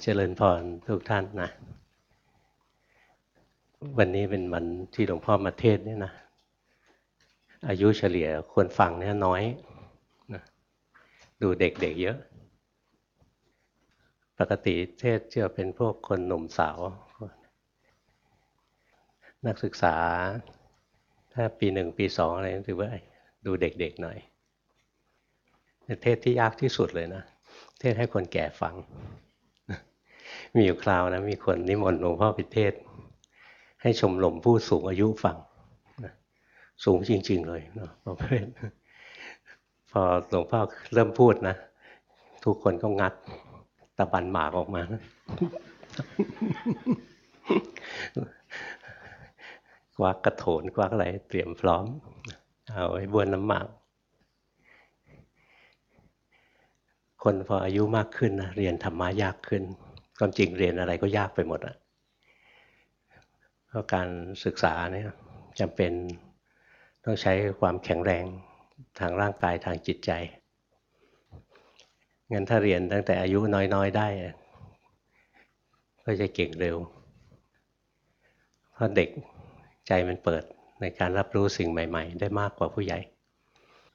เจริญพรทุกท่านนะ วันนี้เป็นวันที่หลวงพ่อมาเทศเนี่ยนะ อายุเฉลี่ยคนฟังเนี่ยน้อยนะดูเด็กๆเเยอะ ปกติเทศจะเป็นพวกคนหนุ่มสาว นักศึกษา ถ้าปีหนึ่งปีสองอะไรถือว่าดูเด็กๆหน่อยเทศที่ยากที่สุดเลยนะ เทศให้คนแก่ฟัง มีอยู่คราวนะมีคนนิมนต์หลวงพ่อพิเทศ ให้ชมรมผู้สูงอายุฟังสูงจริง ๆ เลยเนาะประเภทพอหลวงพ่อเริ่มพูดนะ ทุกคนก็งัดตะบันหมากออกมานะกวักกระโถนกวักอะไรเตรียมพร้อม เอาไว้บวนน้ำหมาก คนพออายุมากขึ้นนะเรียนธรรมะยากขึ้น ความจริงเรียนอะไรก็ยากไปหมดอะเพราะการศึกษาเนี่ยจำเป็นต้องใช้ความแข็งแรงทางร่างกายทางจิตใจงั้นถ้าเรียนตั้งแต่อายุน้อยๆได้ ก็จะเก่งเร็ว เพราะเด็กใจมันเปิดในการรับรู้สิ่งใหม่ ๆ ได้มากกว่าผู้ใหญ่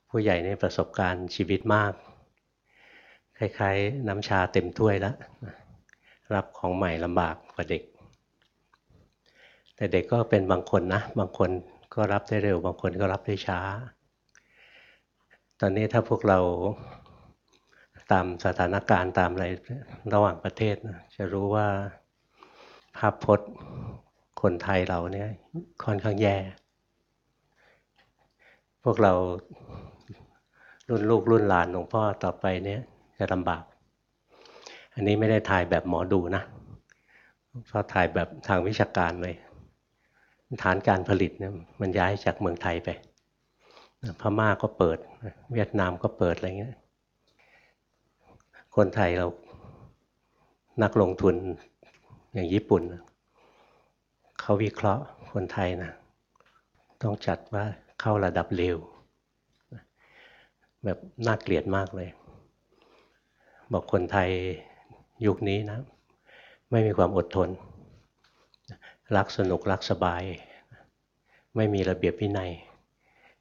ผู้ใหญ่ในประสบการณ์ชีวิตมาก คล้ายๆ น้ำชาเต็มถ้วยแล้ว รับของใหม่ลำบากกว่าเด็ก แต่เด็กก็เป็นบางคนนะ บางคนก็รับได้เร็ว บางคนก็รับได้ช้า ตอนนี้ถ้าพวกเราตามสถานการณ์ตามอะไรระหว่างประเทศจะรู้ว่าภาพพจน์คนไทยเราเนี่ยค่อนข้างแย่ พวกเรารุ่นลูกรุ่นหลานหลวงพ่อต่อไปเนี่ยจะลำบาก อันนี้ไม่ได้ถ่ายแบบหมอดูนะเพราะถ่ายแบบทางวิชาการเลย ฐานการผลิตเนี่ยมันย้ายจากเมืองไทยไป พม่าก็เปิด เวียดนามก็เปิดอะไรเงี้ย คนไทยเรานักลงทุนอย่างญี่ปุ่น เขาวิเคราะห์คนไทยนะต้องจัดว่าเข้าระดับเร็วแบบน่าเกลียดมากเลย บอกคนไทย ยุคนี้นะ ไม่มีความอดทน รักสนุกรักสบาย ไม่มีระเบียบวินัย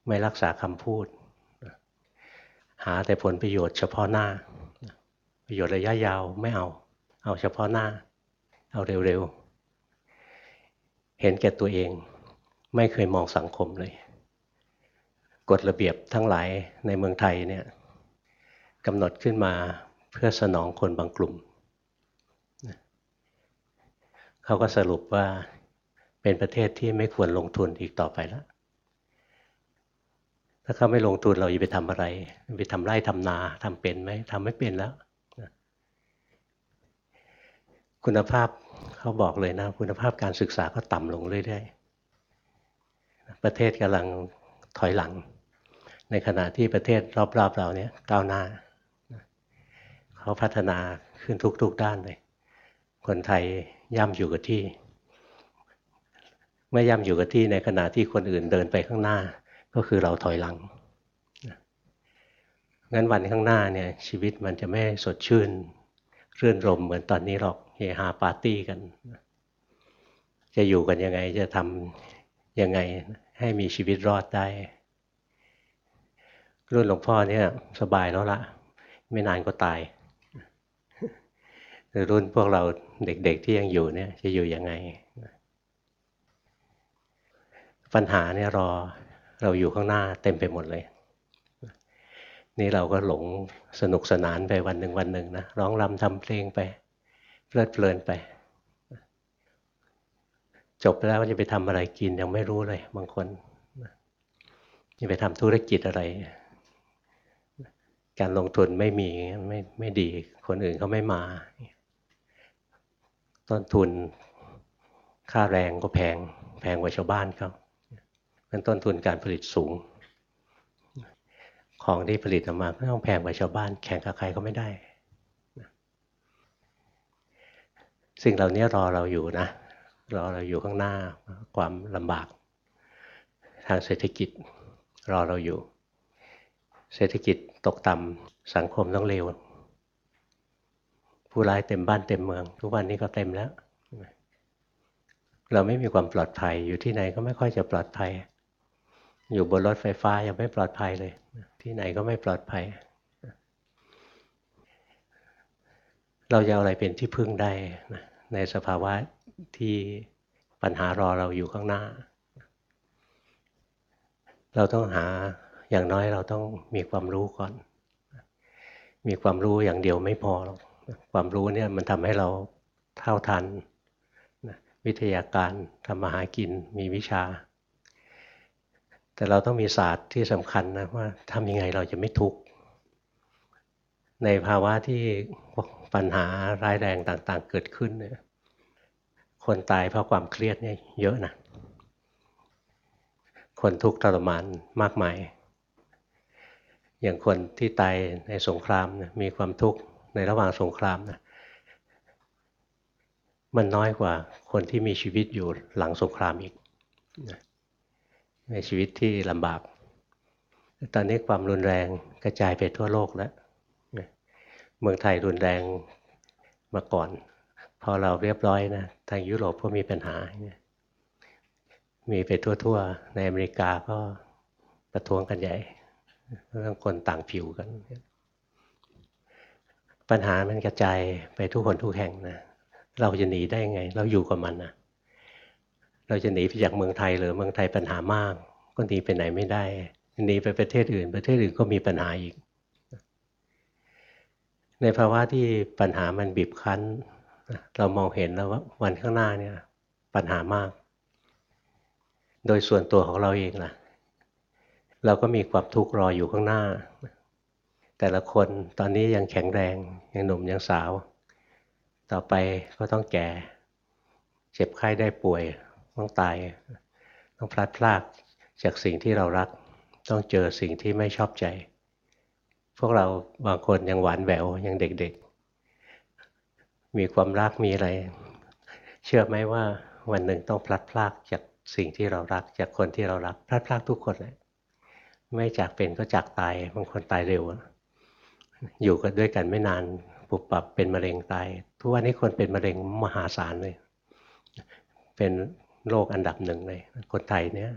ไม่รักษาคำพูด หาแต่ผลประโยชน์เฉพาะหน้า ประโยชน์ระยะยาวไม่เอา เอาเฉพาะหน้า เอาเร็วๆ เห็นแก่ตัวเอง ไม่เคยมองสังคมเลยกฎระเบียบทั้งหลายในเมืองไทยเนี่ยกำหนดขึ้นมาเพื่อสนองคนบางกลุ่ม เขาก็สรุปว่าเป็นประเทศที่ไม่ควรลงทุนอีกต่อไปแล้ว ถ้าเขาไม่ลงทุนเราจะไปทำอะไร ไปทำไร่ทำนาทำเป็นไหมทำไม่เป็นแล้ว คุณภาพเขาบอกเลยนะ คุณภาพการศึกษาก็ต่ำลงเรื่อยๆ ประเทศกำลังถอยหลัง ในขณะที่ประเทศรอบๆเราเนี่ยก้าวหน้าเขาพัฒนาขึ้นทุกๆด้านเลย คนไทย ย่ำอยู่กับที่ไม่ย่ำอยู่กับที่ในขณะที่คนอื่นเดินไปข้างหน้า ก็คือเราถอยหลังงั้นวันข้างหน้าเนี่ยชีวิตมันจะไม่สดชื่นเรื่อนรมเหมือนตอนนี้หรอกเฮฮาปาร์ตี้กัน จะอยู่กันยังไงจะทำยังไงให้มีชีวิตรอดได้ รุ่นหลวงพ่อเนี่ยสบายแล้วละไม่นานก็ตาย รุ่นพวกเราเด็กๆที่ยังอยู่เนี่ย จะอยู่ยังไง ปัญหาเนี่ยรอเราอยู่ข้างหน้าเต็มไปหมดเลย นี่เราก็หลงสนุกสนานไปวันหนึ่งวันหนึ่งนะร้องรำทำเพลงไป เพลิดเพลินไป จบแล้วจะไปทำอะไรกินยังไม่รู้เลยบางคนจะไปทำธุรกิจอะไร การลงทุนไม่มีไม่ไม่ดี คนอื่นเขาไม่มา ต้นทุนค่าแรงก็แพง แพงกว่าชาวบ้านเขาเป็นต้นทุนการผลิตสูง ของที่ผลิตออกมาก็ต้องแพงกว่าชาวบ้าน แข่งกับใครก็ไม่ได้ สิ่งเหล่านี้รอเราอยู่นะ รอเราอยู่ข้างหน้าความลำบากทางเศรษฐกิจรอเราอยู่ เศรษฐกิจตกต่ำสังคมต้องเลว ผู้ร้ายเต็มบ้านเต็มเมือง ทุกวันนี้ก็เต็มแล้ว เราไม่มีความปลอดภัยอยู่ที่ไหนก็ไม่ค่อยจะปลอดภัย อยู่บนรถไฟฟ้ายังไม่ปลอดภัยเลย ที่ไหนก็ไม่ปลอดภัย เราจะอาอะไรเป็นที่พึ่งได้นะในสภาวะที่ปัญหารอเราอยู่ข้างหน้า เราต้องหาอย่างน้อยเราต้องมีความรู้ก่อน มีความรู้อย่างเดียวไม่พอหรอก ความรู้เนี่ยมันทำให้เราเท่าทันวิทยาการทำมาหากินมีวิชา แต่เราต้องมีศาสตร์ที่สำคัญนะว่าทำยังไงเราจะไม่ทุกข์ในภาวะที่ปัญหาร้ายแรงต่างๆ เกิดขึ้นเนี่ยคนตายเพราะความเครียดเนี่ยเยอะนะคนทุกข์ทรมานมากมาย อย่างคนที่ตายในสงครามนะมีความทุกข์ ในระหว่างสงครามนะมันน้อยกว่าคนที่มีชีวิตอยู่หลังสงครามอีกในชีวิตที่ลำบาก ตอนนี้ความรุนแรงกระจายไปทั่วโลกแล้วเมืองไทยรุนแรงมาก่อน พอเราเรียบร้อยนะทางยุโรปก็มีปัญหา มีไปทั่วๆ ในอเมริกาก็ประท้วงกันใหญ่เรื่องคนต่างผิวกัน ปัญหามันกระจายไปทุกคนทุกแห่งนะ เราจะหนีได้ไง เราอยู่กับมันนะเราจะหนีไปจากเมืองไทยหรือเมืองไทยปัญหามาก ก็หนีไปไหนไม่ได้หนีไปประเทศอื่น ประเทศอื่นก็มีปัญหาอีก ในภาวะที่ปัญหามันบีบคั้น เรามองเห็นแล้วว่าวันข้างหน้าเนี่ย ปัญหามาก โดยส่วนตัวของเราเองล่ะ เราก็มีความทุกข์รออยู่ข้างหน้า แต่ละคนตอนนี้ยังแข็งแรงยังหนุ่มยังสาว ต่อไปก็ต้องแก่ เจ็บไข้ได้ป่วยต้องตาย ต้องพลัดพรากจากสิ่งที่เรารัก ต้องเจอสิ่งที่ไม่ชอบใจ พวกเราบางคนยังหวานแหววยังเด็กๆ มีความรักมีอะไร เชื่อไหมว่าวันหนึ่งต้องพลัดพรากจากสิ่งที่เรารักจากคนที่เรารักพลัดพรากทุกคนเลยไม่จากเป็นก็จากตายบางคนตายเร็ว อยู่กันด้วยกันไม่นานปุบปับเป็นมะเร็งตาย ทุกวันนี้คนเป็นมะเร็งมหาศาลเลย เป็นโรคอันดับหนึ่งเลย คนไทยเนี่ย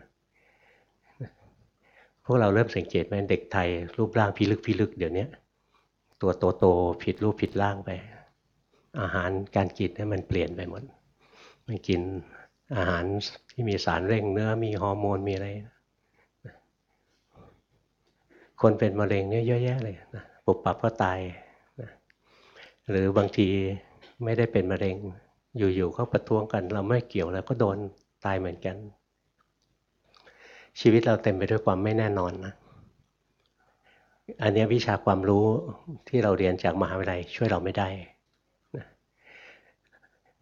พวกเราเริ่มสังเกตไหมเด็กไทย รูปร่างพิลึกพิลึกเดี๋ยวนี้ตัวโตโตผิดรูปผิดร่างไป อาหารการกินเนี่ยมันเปลี่ยนไปหมด มันกินอาหารที่มีสารเร่งเนื้อมีฮอร์โมนมีอะไร คนเป็นมะเร็งเนี่ยเยอะแยะเลยนะ ปุบปับก็ตายหรือบางทีไม่ได้เป็นมะเร็ง อยู่ๆเขาประท้วงกัน เราไม่เกี่ยวแล้วก็โดนตายเหมือนกัน ชีวิตเราเต็มไปด้วยความไม่แน่นอนนะอันนี้วิชาความรู้ที่เราเรียนจากมหาวิทยาลัยช่วยเราไม่ได้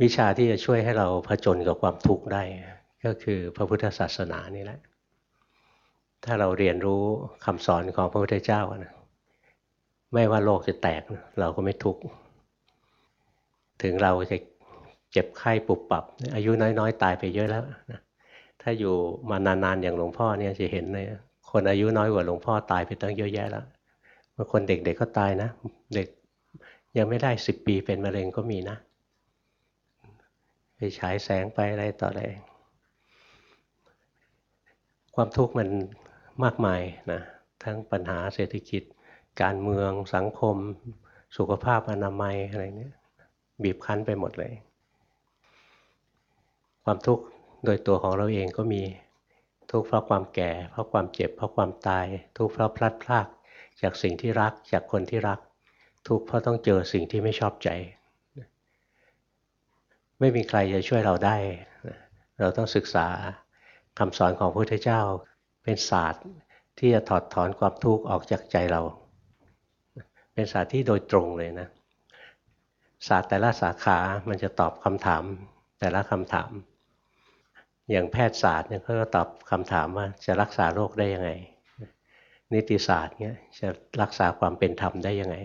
วิชาที่จะช่วยให้เราผจญกับความทุกข์ได้ ก็คือพระพุทธศาสนานี่แหละ ถ้าเราเรียนรู้คำสอนของพระพุทธเจ้านะ ไม่ว่าโลกจะแตกเราก็ไม่ทุกข์ถึงเราจะเจ็บไข้ปุบปับ อายุน้อยๆ ตายไปเยอะแล้วนะถ้าอยู่มานานๆอย่างหลวงพ่อเนี่ยจะเห็นเลยคนอายุน้อยกว่าหลวงพ่อตายไปตั้งเยอะแยะแล้วบางคนเด็กๆก็ตายนะ เด็กยังไม่ได้สิบปีเป็นมะเร็งก็มีนะ ไปฉายแสงไปอะไรต่ออะไรความทุกข์มันมากมายนะ ทั้งปัญหาเศรษฐกิจ การเมืองสังคม สุขภาพอนามัยอะไรเนี้ยบีบคั้นไปหมดเลย ความทุกข์โดยตัวของเราเองก็มีทุกข์เพราะความแก่ เพราะความเจ็บเพราะความตาย ทุกข์เพราะพลัดพรากจากสิ่งที่รักจากคนที่รัก ทุกข์เพราะต้องเจอสิ่งที่ไม่ชอบใจ ไม่มีใครจะช่วยเราได้ เราต้องศึกษาคำสอนของพระพุทธเจ้า เป็นศาสตร์ที่จะถอดถอนความทุกข์ออกจากใจเรา เป็นศาสตร์ที่โดยตรงเลยนะศาสตร์แต่ละสาขามันจะตอบคำถามแต่ละคำถาม อย่างแพทยศาสตร์เนี่ยเขาก็ตอบคำถามว่าจะรักษาโรคได้ยังไง นิติศาสตร์เนี่ยจะรักษาความเป็นธรรมได้ยังไง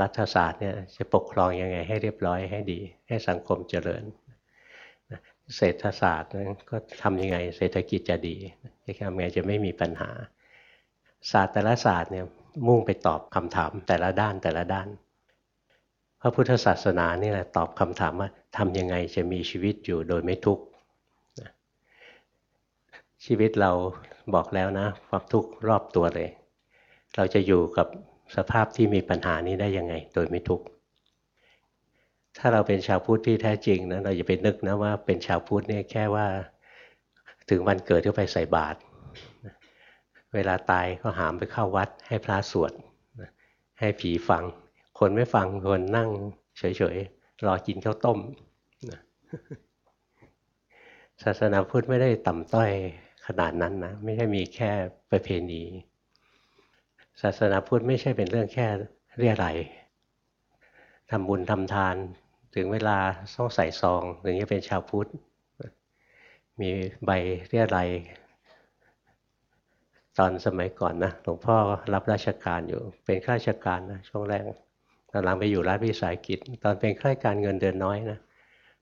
รัฐศาสตร์เนี่ยจะปกครองยังไงให้เรียบร้อยให้ดี ให้สังคมเจริญเศรษฐศาสตร์ก็ทำยังไงเศรษฐกิจจะดีจะทำยังไงจะไม่มีปัญหา ศาสตร์แต่ละศาสตร์เนี่ย มุ่งไปตอบคำถามแต่ละด้านแต่ละด้าน พระพุทธศาสนานี่แหละตอบคำถามว่าทำยังไงจะมีชีวิตอยู่โดยไม่ทุกข์ชีวิตเราบอกแล้วนะ ความทุกข์รอบตัวเลย เราจะอยู่กับสภาพที่มีปัญหานี้ได้ยังไง โดยไม่ทุกข์ถ้าเราเป็นชาวพุทธที่แท้จริงนะเราอย่าไปนึกนะว่าเป็นชาวพุทธเนี่ยแค่ว่า ถึงวันเกิดก็ไปใส่บาตร เวลาตายก็หามไปเข้าวัด ให้พระสวดให้ผีฟัง คนไม่ฟังคนนั่งเฉยๆ รอกินข้าวต้มศาสนาพุทธไม่ได้ต่ำต้อยขนาดนั้นนะไม่ใช่มีแค่ประเพณี ศาสนาพุทธไม่ใช่เป็นเรื่องแค่เรียอะไรทำบุญทำทาน ถึงเวลาต้องใส่ซองถึงจะเป็นชาวพุทธมีใบเรียอะไร ตอนสมัยก่อนนะหลวงพ่อรับราชการอยู่ เป็นข้าราชการนะช่วงแรกตอนหลังไปอยู่รัฐวิสาหกิจ ตอนเป็นข้าราชการเงินเดือนน้อยนะ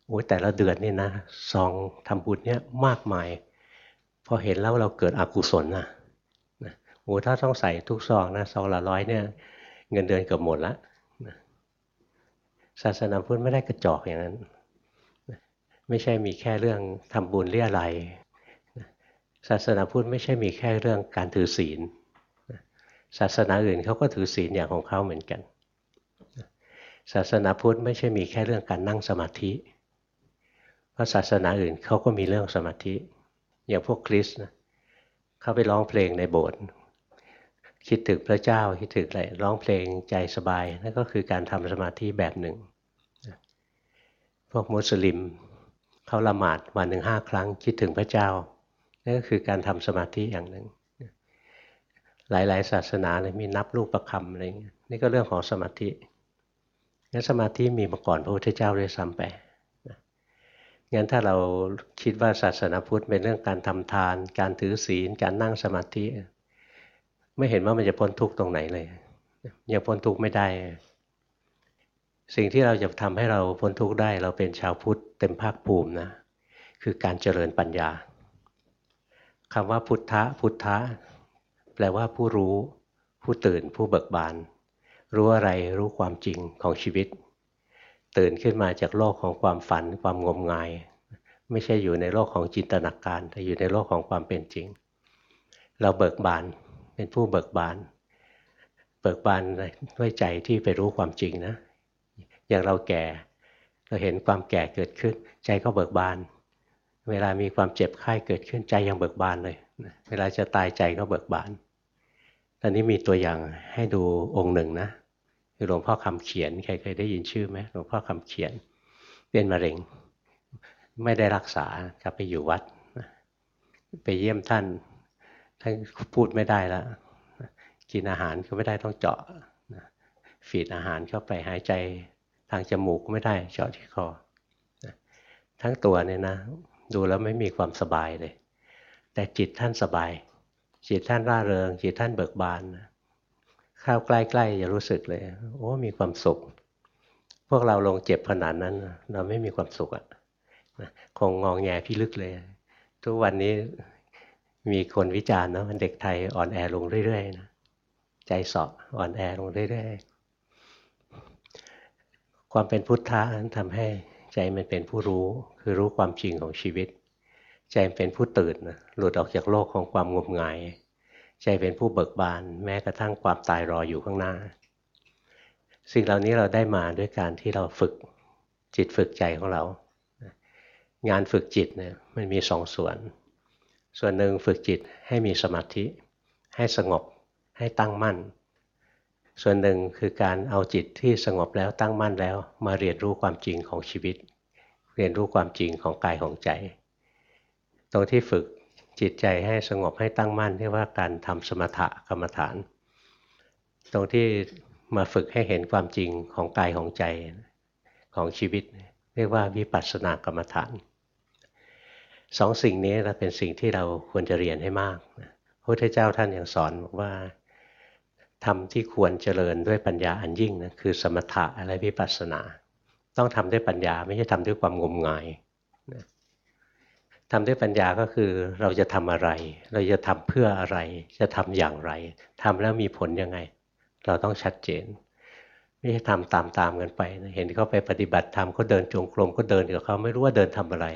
โอ้แต่ละเดือนนี่นะซองทำบุญเนี่ยมากมาย พอเห็นแล้วเราเกิดอกุศลนะโอ้ถ้าต้องใส่ทุกซองนะซองละร้อยเนี่ย เงินเดือนเกือบหมดละศาสนาพุทธไม่ได้กระจอกอย่างนั้น ไม่ใช่มีแค่เรื่องทำบุญเรียอะไร ศาสนาพุทธไม่ใช่มีแค่เรื่องการถือศีล ศาสนาอื่นเขาก็ถือศีลอย่างของเขาเหมือนกัน ศาสนาพุทธไม่ใช่มีแค่เรื่องการนั่งสมาธิ เพราะศาสนาอื่นเขาก็มีเรื่องสมาธิ อย่างพวกคริสต์นะเขาไปร้องเพลงในโบสถ์ คิดถึงพระเจ้าคิดถึงอะไรร้องเพลงใจสบายนั่นก็คือการทำสมาธิแบบหนึ่ง พวกมุสลิมเขาละหมาดวันหนึ่งห้าครั้งคิดถึงพระเจ้า นั่นก็คือการทำสมาธิอย่างหนึ่งหลาย ๆ ศาสนาเลยมีนับลูกประคำอะไรเงี้ยนี่ก็เรื่องของสมาธิงั้นสมาธิมีมาก่อนพระพุทธเจ้าด้วยซ้ำไปงั้นถ้าเราคิดว่าศาสนาพุทธเป็นเรื่องการทำทาน การถือศีล การนั่งสมาธิ ไม่เห็นว่ามันจะพ้นทุกข์ตรงไหนเลยยังพ้นทุกข์ไม่ได้ สิ่งที่เราจะทำให้เราพ้นทุกข์ได้ เราเป็นชาวพุทธเต็มภาคภูมินะคือการเจริญปัญญา คำว่าพุทธะพุทธะแปลว่าผู้รู้ ผู้ตื่นผู้เบิกบาน รู้อะไรรู้ความจริงของชีวิต ตื่นขึ้นมาจากโลกของความฝันความงมงาย ไม่ใช่อยู่ในโลกของจินตนาการ แต่อยู่ในโลกของความเป็นจริง เราเบิกบานเป็นผู้เบิกบาน เบิกบานด้วยใจที่ไปรู้ความจริงนะ อย่างเราแก่เราเห็นความแก่เกิดขึ้น ใจก็เบิกบาน เวลามีความเจ็บไข้เกิดขึ้นใจยังเบิกบานเลย เวลาจะตายใจก็เบิกบาน ตอนนี้มีตัวอย่างให้ดูองค์หนึ่งนะคือหลวงพ่อคำเขียนใครเคยได้ยินชื่อไหมหลวงพ่อคำเขียน เป็นมะเร็ง ไม่ได้รักษากลับไปอยู่วัด ไปเยี่ยมท่าน ท่านพูดไม่ได้แล้วกินอาหารก็ไม่ได้ต้องเจาะฝีดอาหารเข้าไปหายใจทางจมูกก็ไม่ได้เจาะที่คอทั้งตัวเนี่ยนะ ดูแล้วไม่มีความสบายเลย แต่จิตท่านสบาย จิตท่านร่าเริง จิตท่านเบิกบานเข้าใกล้ๆจะรู้สึกเลย โอ้มีความสุข พวกเราลงเจ็บขนาดนั้น เราไม่มีความสุขอะ่ะคงงองแงพี่ลึกเลย ทุกวันนี้มีคนวิจารณ์นะมันเด็กไทยอ่อนแอลงเรื่อยๆนะใจสอบอ่อนแอลงเรื่อยๆความเป็นพุทธะนั้นทำให้ ใจมันเป็นผู้รู้คือรู้ความจริงของชีวิต ใจเป็นผู้ตื่นหลุดออกจากโลกของความงมงาย ใจเป็นผู้เบิกบาน แม้กระทั่งความตายรออยู่ข้างหน้า สิ่งเหล่านี้เราได้มาด้วยการที่เราฝึกจิตฝึกใจของเรา งานฝึกจิตเนี่ยมันมีสองส่วน ส่วนหนึ่งฝึกจิตให้มีสมาธิ ให้สงบให้ตั้งมั่น ส่วนหนึ่งคือการเอาจิตที่สงบแล้วตั้งมั่นแล้ว มาเรียนรู้ความจริงของชีวิต เรียนรู้ความจริงของกายของใจ ตรงที่ฝึกจิตใจให้สงบให้ตั้งมั่นเรียกว่าการทำสมถะกรรมฐาน ตรงที่มาฝึกให้เห็นความจริงของกายของใจของชีวิต เรียกว่าวิปัสสนากรรมฐานสองสิ่งนี้เป็นสิ่งที่เราควรจะเรียนให้มากพระพุทธเจ้าท่านยังสอนบอกว่า ธรรมที่ควรเจริญด้วยปัญญาอันยิ่งนะคือสมถะอะไรวิปัสสนา ต้องทำด้วยปัญญาไม่ใช่ทำด้วยความงมงายทำด้วยปัญญาก็คือเราจะทำอะไร เราจะทำเพื่ออะไร จะทำอย่างไรทำแล้วมีผลยังไง เราต้องชัดเจน ไม่ใช่ทำตามๆกันไปนะเห็นเขาไปปฏิบัติธรรมเขาเดินจงกรมก็เดินกับเขาไม่รู้ว่าเดินทำอะไร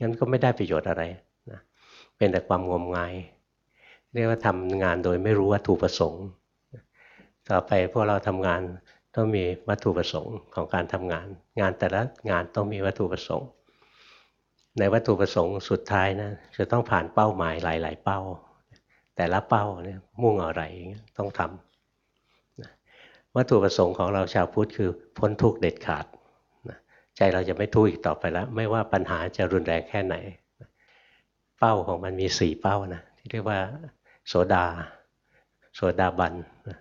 งั้นก็ไม่ได้ประโยชน์อะไรนะเป็นแต่ความงมงาย เรียกว่าทำงานโดยไม่รู้วัตถุประสงค์ ต่อไปพวกเราทำงานต้องมีวัตถุประสงค์ของการทำงาน งานแต่ละงานต้องมีวัตถุประสงค์ ในวัตถุประสงค์สุดท้ายนะจะต้องผ่านเป้าหมายหลาย ๆ เป้า แต่ละเป้าเนี่ยมุ่งอะไรต้องทำวัตถุประสงค์ของเราชาวพุทธคือพ้นทุกข์เด็ดขาดใจเราจะไม่ทุกข์อีกต่อไปแล้ว ไม่ว่าปัญหาจะรุนแรงแค่ไหน เป้าของมันมีสี่เป้านะที่เรียกว่า โสดา โสดาบัน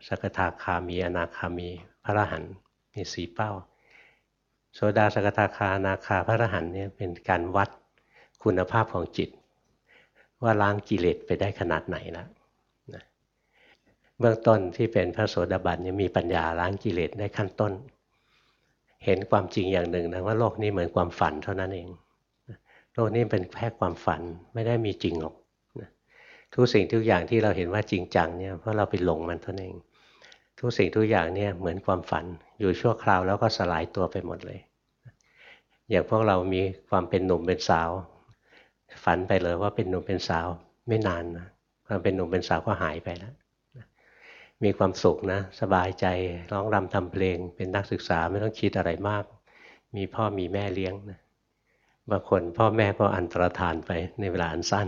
สกทาคามีอนาคามีพระรหันต์มีสีเป้า โสดาสกทาคานาคาพระรหันต์เนี่ยเป็นการวัดคุณภาพของจิต ว่าล้างกิเลสไปได้ขนาดไหนแล้วเบื้องต้นที่เป็นพระโสดาบันเนี่ยมีปัญญาล้างกิเลสได้ขั้นต้น เห็นความจริงอย่างหนึ่งนะว่าโลกนี้เหมือนความฝันเท่านั้นเอง โลกนี้เป็นแค่ความฝันไม่ได้มีจริงหรอก ทุกสิ่งทุกอย่างที่เราเห็นว่าจริงจังเนี่ยเพราะเราไปหลงมันเท่านั้นเอง ทุกสิ่งทุกอย่างเนี่ยเหมือนความฝันอยู่ชั่วคราวแล้วก็สลายตัวไปหมดเลย อย่างพวกเรามีความเป็นหนุ่มเป็นสาว ฝันไปเลยว่าเป็นหนุ่มเป็นสาวไม่นานนะความเป็นหนุ่มเป็นสาวก็หายไปแล้วมีความสุขนะสบายใจร้องรำทำเพลง เป็นนักศึกษาไม่ต้องคิดอะไรมาก มีพ่อมีแม่เลี้ยงนะบางคนพ่อแม่ก็อันตรธานไปในเวลาอันสั้น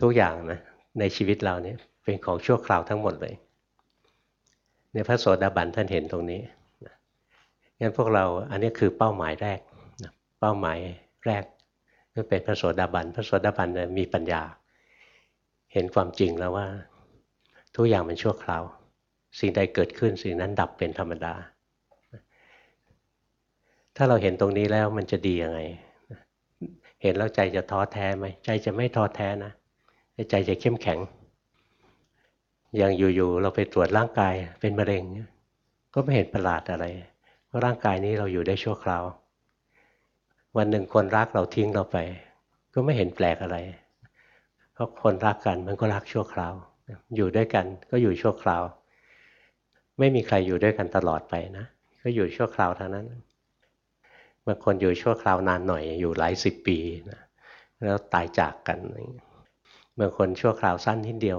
ทุกอย่างนะในชีวิตเราเนี่ยเป็นของชั่วคราวทั้งหมดเลยในพระโสดาบันท่านเห็นตรงนี้งั้นพวกเราอันนี้คือเป้าหมายแรกเป้าหมายแรกก็เป็นพระโสดาบัน พระโสดาบันมีปัญญา เห็นความจริงแล้วว่า ทุกอย่างมันชั่วคราว สิ่งใดเกิดขึ้นสิ่งนั้นดับเป็นธรรมดา ถ้าเราเห็นตรงนี้แล้วมันจะดียังไง เห็นแล้วใจจะท้อแท้ไหมใจจะไม่ท้อแท้นะ ใจจะเข้มแข็ง อย่างอยู่ๆเราไปตรวจร่างกายเป็นมะเร็ง ก็ไม่เห็นประหลาดอะไรเพราะร่างกายนี้เราอยู่ได้ชั่วคราว วันหนึ่งคนรักเราทิ้งเราไป ก็ไม่เห็นแปลกอะไร เพราะคนรักกันมันก็รักชั่วคราว อยู่ด้วยกันก็อยู่ชั่วคราว ไม่มีใครอยู่ด้วยกันตลอดไปนะ ก็อยู่ชั่วคราวเท่านั้นบางคนอยู่ชั่วคราวนานหน่อยอยู่หลายสิบปีนะแล้วตายจากกัน บางคนชั่วคราวสั้นนิดเดียว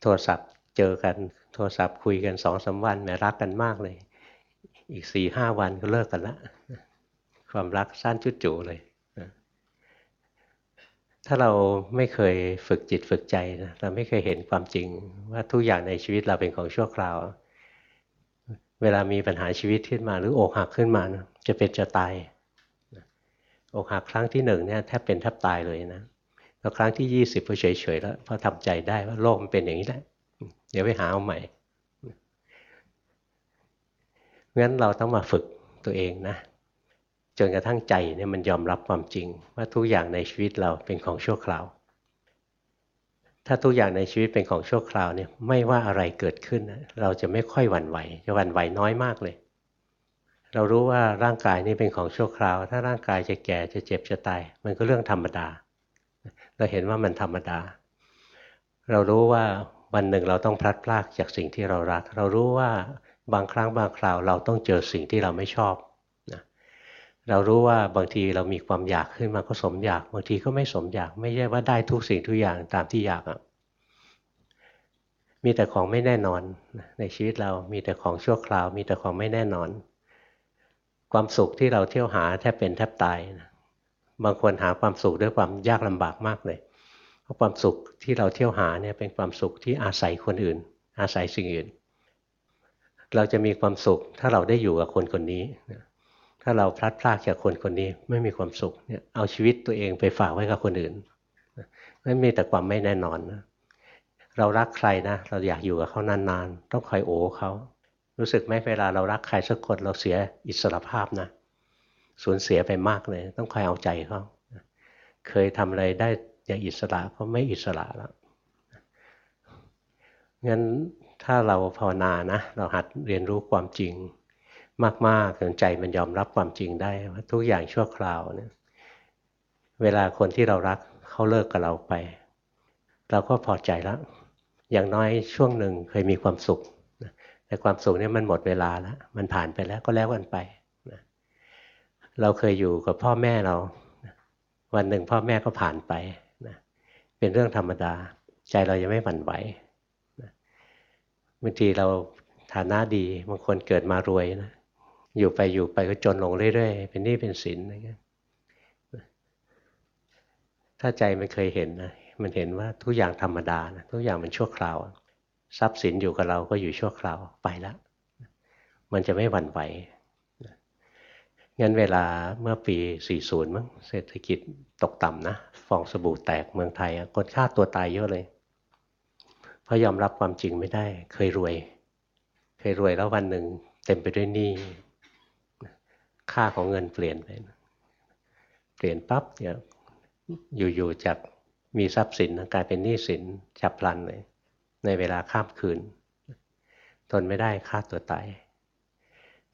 โทรศัพท์เจอกันโทรศัพท์คุยกันสองสาวันแม้รักกันมากเลย อีกสี่ห้าวันก็เลิกกันละความรักสั้นจุดจูเลย ถ้าเราไม่เคยฝึกจิตฝึกใจนะเราไม่เคยเห็นความจริง ว่าทุกอย่างในชีวิตเราเป็นของชั่วคราว เวลามีปัญหาชีวิตขึ้นมา หรืออกหักขึ้นมานะจะเป็นจะตายอกหักครั้งที่หนึ่งเนี่ยแทบเป็นแทบตายเลยนะ พอครั้งที่ยี่สิบพอเฉยๆแล้วพอทำใจได้ว่าโลกมันเป็นอย่างนี้แหละเดี๋ยวไปหาเอาใหม่งั้นเราต้องมาฝึกตัวเองนะจนกระทั่งใจเนี่ยมันยอมรับความจริง ว่าทุกอย่างในชีวิตเราเป็นของชั่วคราว ถ้าทุกอย่างในชีวิตเป็นของชั่วคราวเนี่ยไม่ว่าอะไรเกิดขึ้น เราจะไม่ค่อยหวั่นไหวจะหวั่นไหวน้อยมากเลย เรารู้ว่าร่างกายนี้เป็นของชั่วคราว ถ้าร่างกายจะแก่จะเจ็บจะตาย มันก็เรื่องธรรมดา เราเห็นว่ามันธรรมดา เรารู้ว่าวันหนึ่งเราต้องพลัดพรากจากสิ่งที่เรารัก เรารู้ว่าบางครั้งบางคราวเราต้องเจอสิ่งที่เราไม่ชอบนะเรารู้ว่าบางทีเรามีความอยากขึ้นมาก็สมอยาก บางทีก็ไม่สมอยาก ไม่ใช่ว่าได้ทุกสิ่งทุกอย่างตามที่อยากอะมีแต่ของไม่แน่นอนในชีวิตเรามีแต่ของชั่วคราว มีแต่ของไม่แน่นอน ความสุขที่เราเที่ยวหาแทบเป็นแทบตายนะ บางคนหาความสุขด้วยความยากลำบากมากเลย เพราะความสุขที่เราเที่ยวหาเนี่ยเป็นความสุขที่อาศัยคนอื่น อาศัยสิ่งอื่น เราจะมีความสุขถ้าเราได้อยู่กับคนคนนี้ ถ้าเราพลัดพรากจากคนคนนี้ไม่มีความสุขเนี่ยเอาชีวิตตัวเองไปฝากไว้กับคนอื่นนั่นมีแต่ความไม่แน่นอนนะเรารักใครนะเราอยากอยู่กับเขานานๆ ต้องคอยโอ้เขา รู้สึกไหมเวลาเรารักใครสักคนเราเสียอิสรภาพนะ สูญเสียไปมากเลย ต้องคอยเอาใจเขาเคยทำอะไรได้อย่างอิสระก็ไม่อิสระแล้วงั้นถ้าเราภาวนานะ เราหัดเรียนรู้ความจริงมากๆจนใจมันยอมรับความจริงได้ว่าทุกอย่างชั่วคราวเนี่ยเวลาคนที่เรารักเขาเลิกกับเราไป เราก็พอใจแล้ว อย่างน้อยช่วงหนึ่งเคยมีความสุขแต่ความสุขนี่มันหมดเวลาแล้ว มันผ่านไปแล้วก็แล้วกันไป เราเคยอยู่กับพ่อแม่เรา วันหนึ่งพ่อแม่ก็ผ่านไปนะเป็นเรื่องธรรมดา ใจเรายังไม่หวั่นไหวนะบางทีเราฐานะดีบางคนเกิดมารวยนะอยู่ไปอยู่ไปก็จนลงเรื่อยๆ เป็นหนี้เป็นสินอะไรเงี้ยถ้าใจมันเคยเห็นนะมันเห็นว่าทุกอย่างธรรมดานะทุกอย่างมันชั่วคราว ทรัพย์สินอยู่กับเราก็อยู่ชั่วคราวไปแล้ว มันจะไม่หวั่นไหว งั้นเวลาเมื่อปี 40 มั้งเศรษฐกิจตกต่ำนะ ฟองสบู่แตกเมืองไทยคนฆ่าตัวตายเยอะเลย เพราะยอมรับความจริงไม่ได้ เคยรวย เคยรวยแล้ววันหนึ่งเต็มไปด้วยหนี้ค่าของเงินเปลี่ยนไปเปลี่ยนปั๊บเนี่ยอยู่ๆจากมีทรัพย์สินกลายเป็นหนี้สินจับพลันเลย ในเวลาข้ามคืน ทนไม่ได้ฆ่าตัวตาย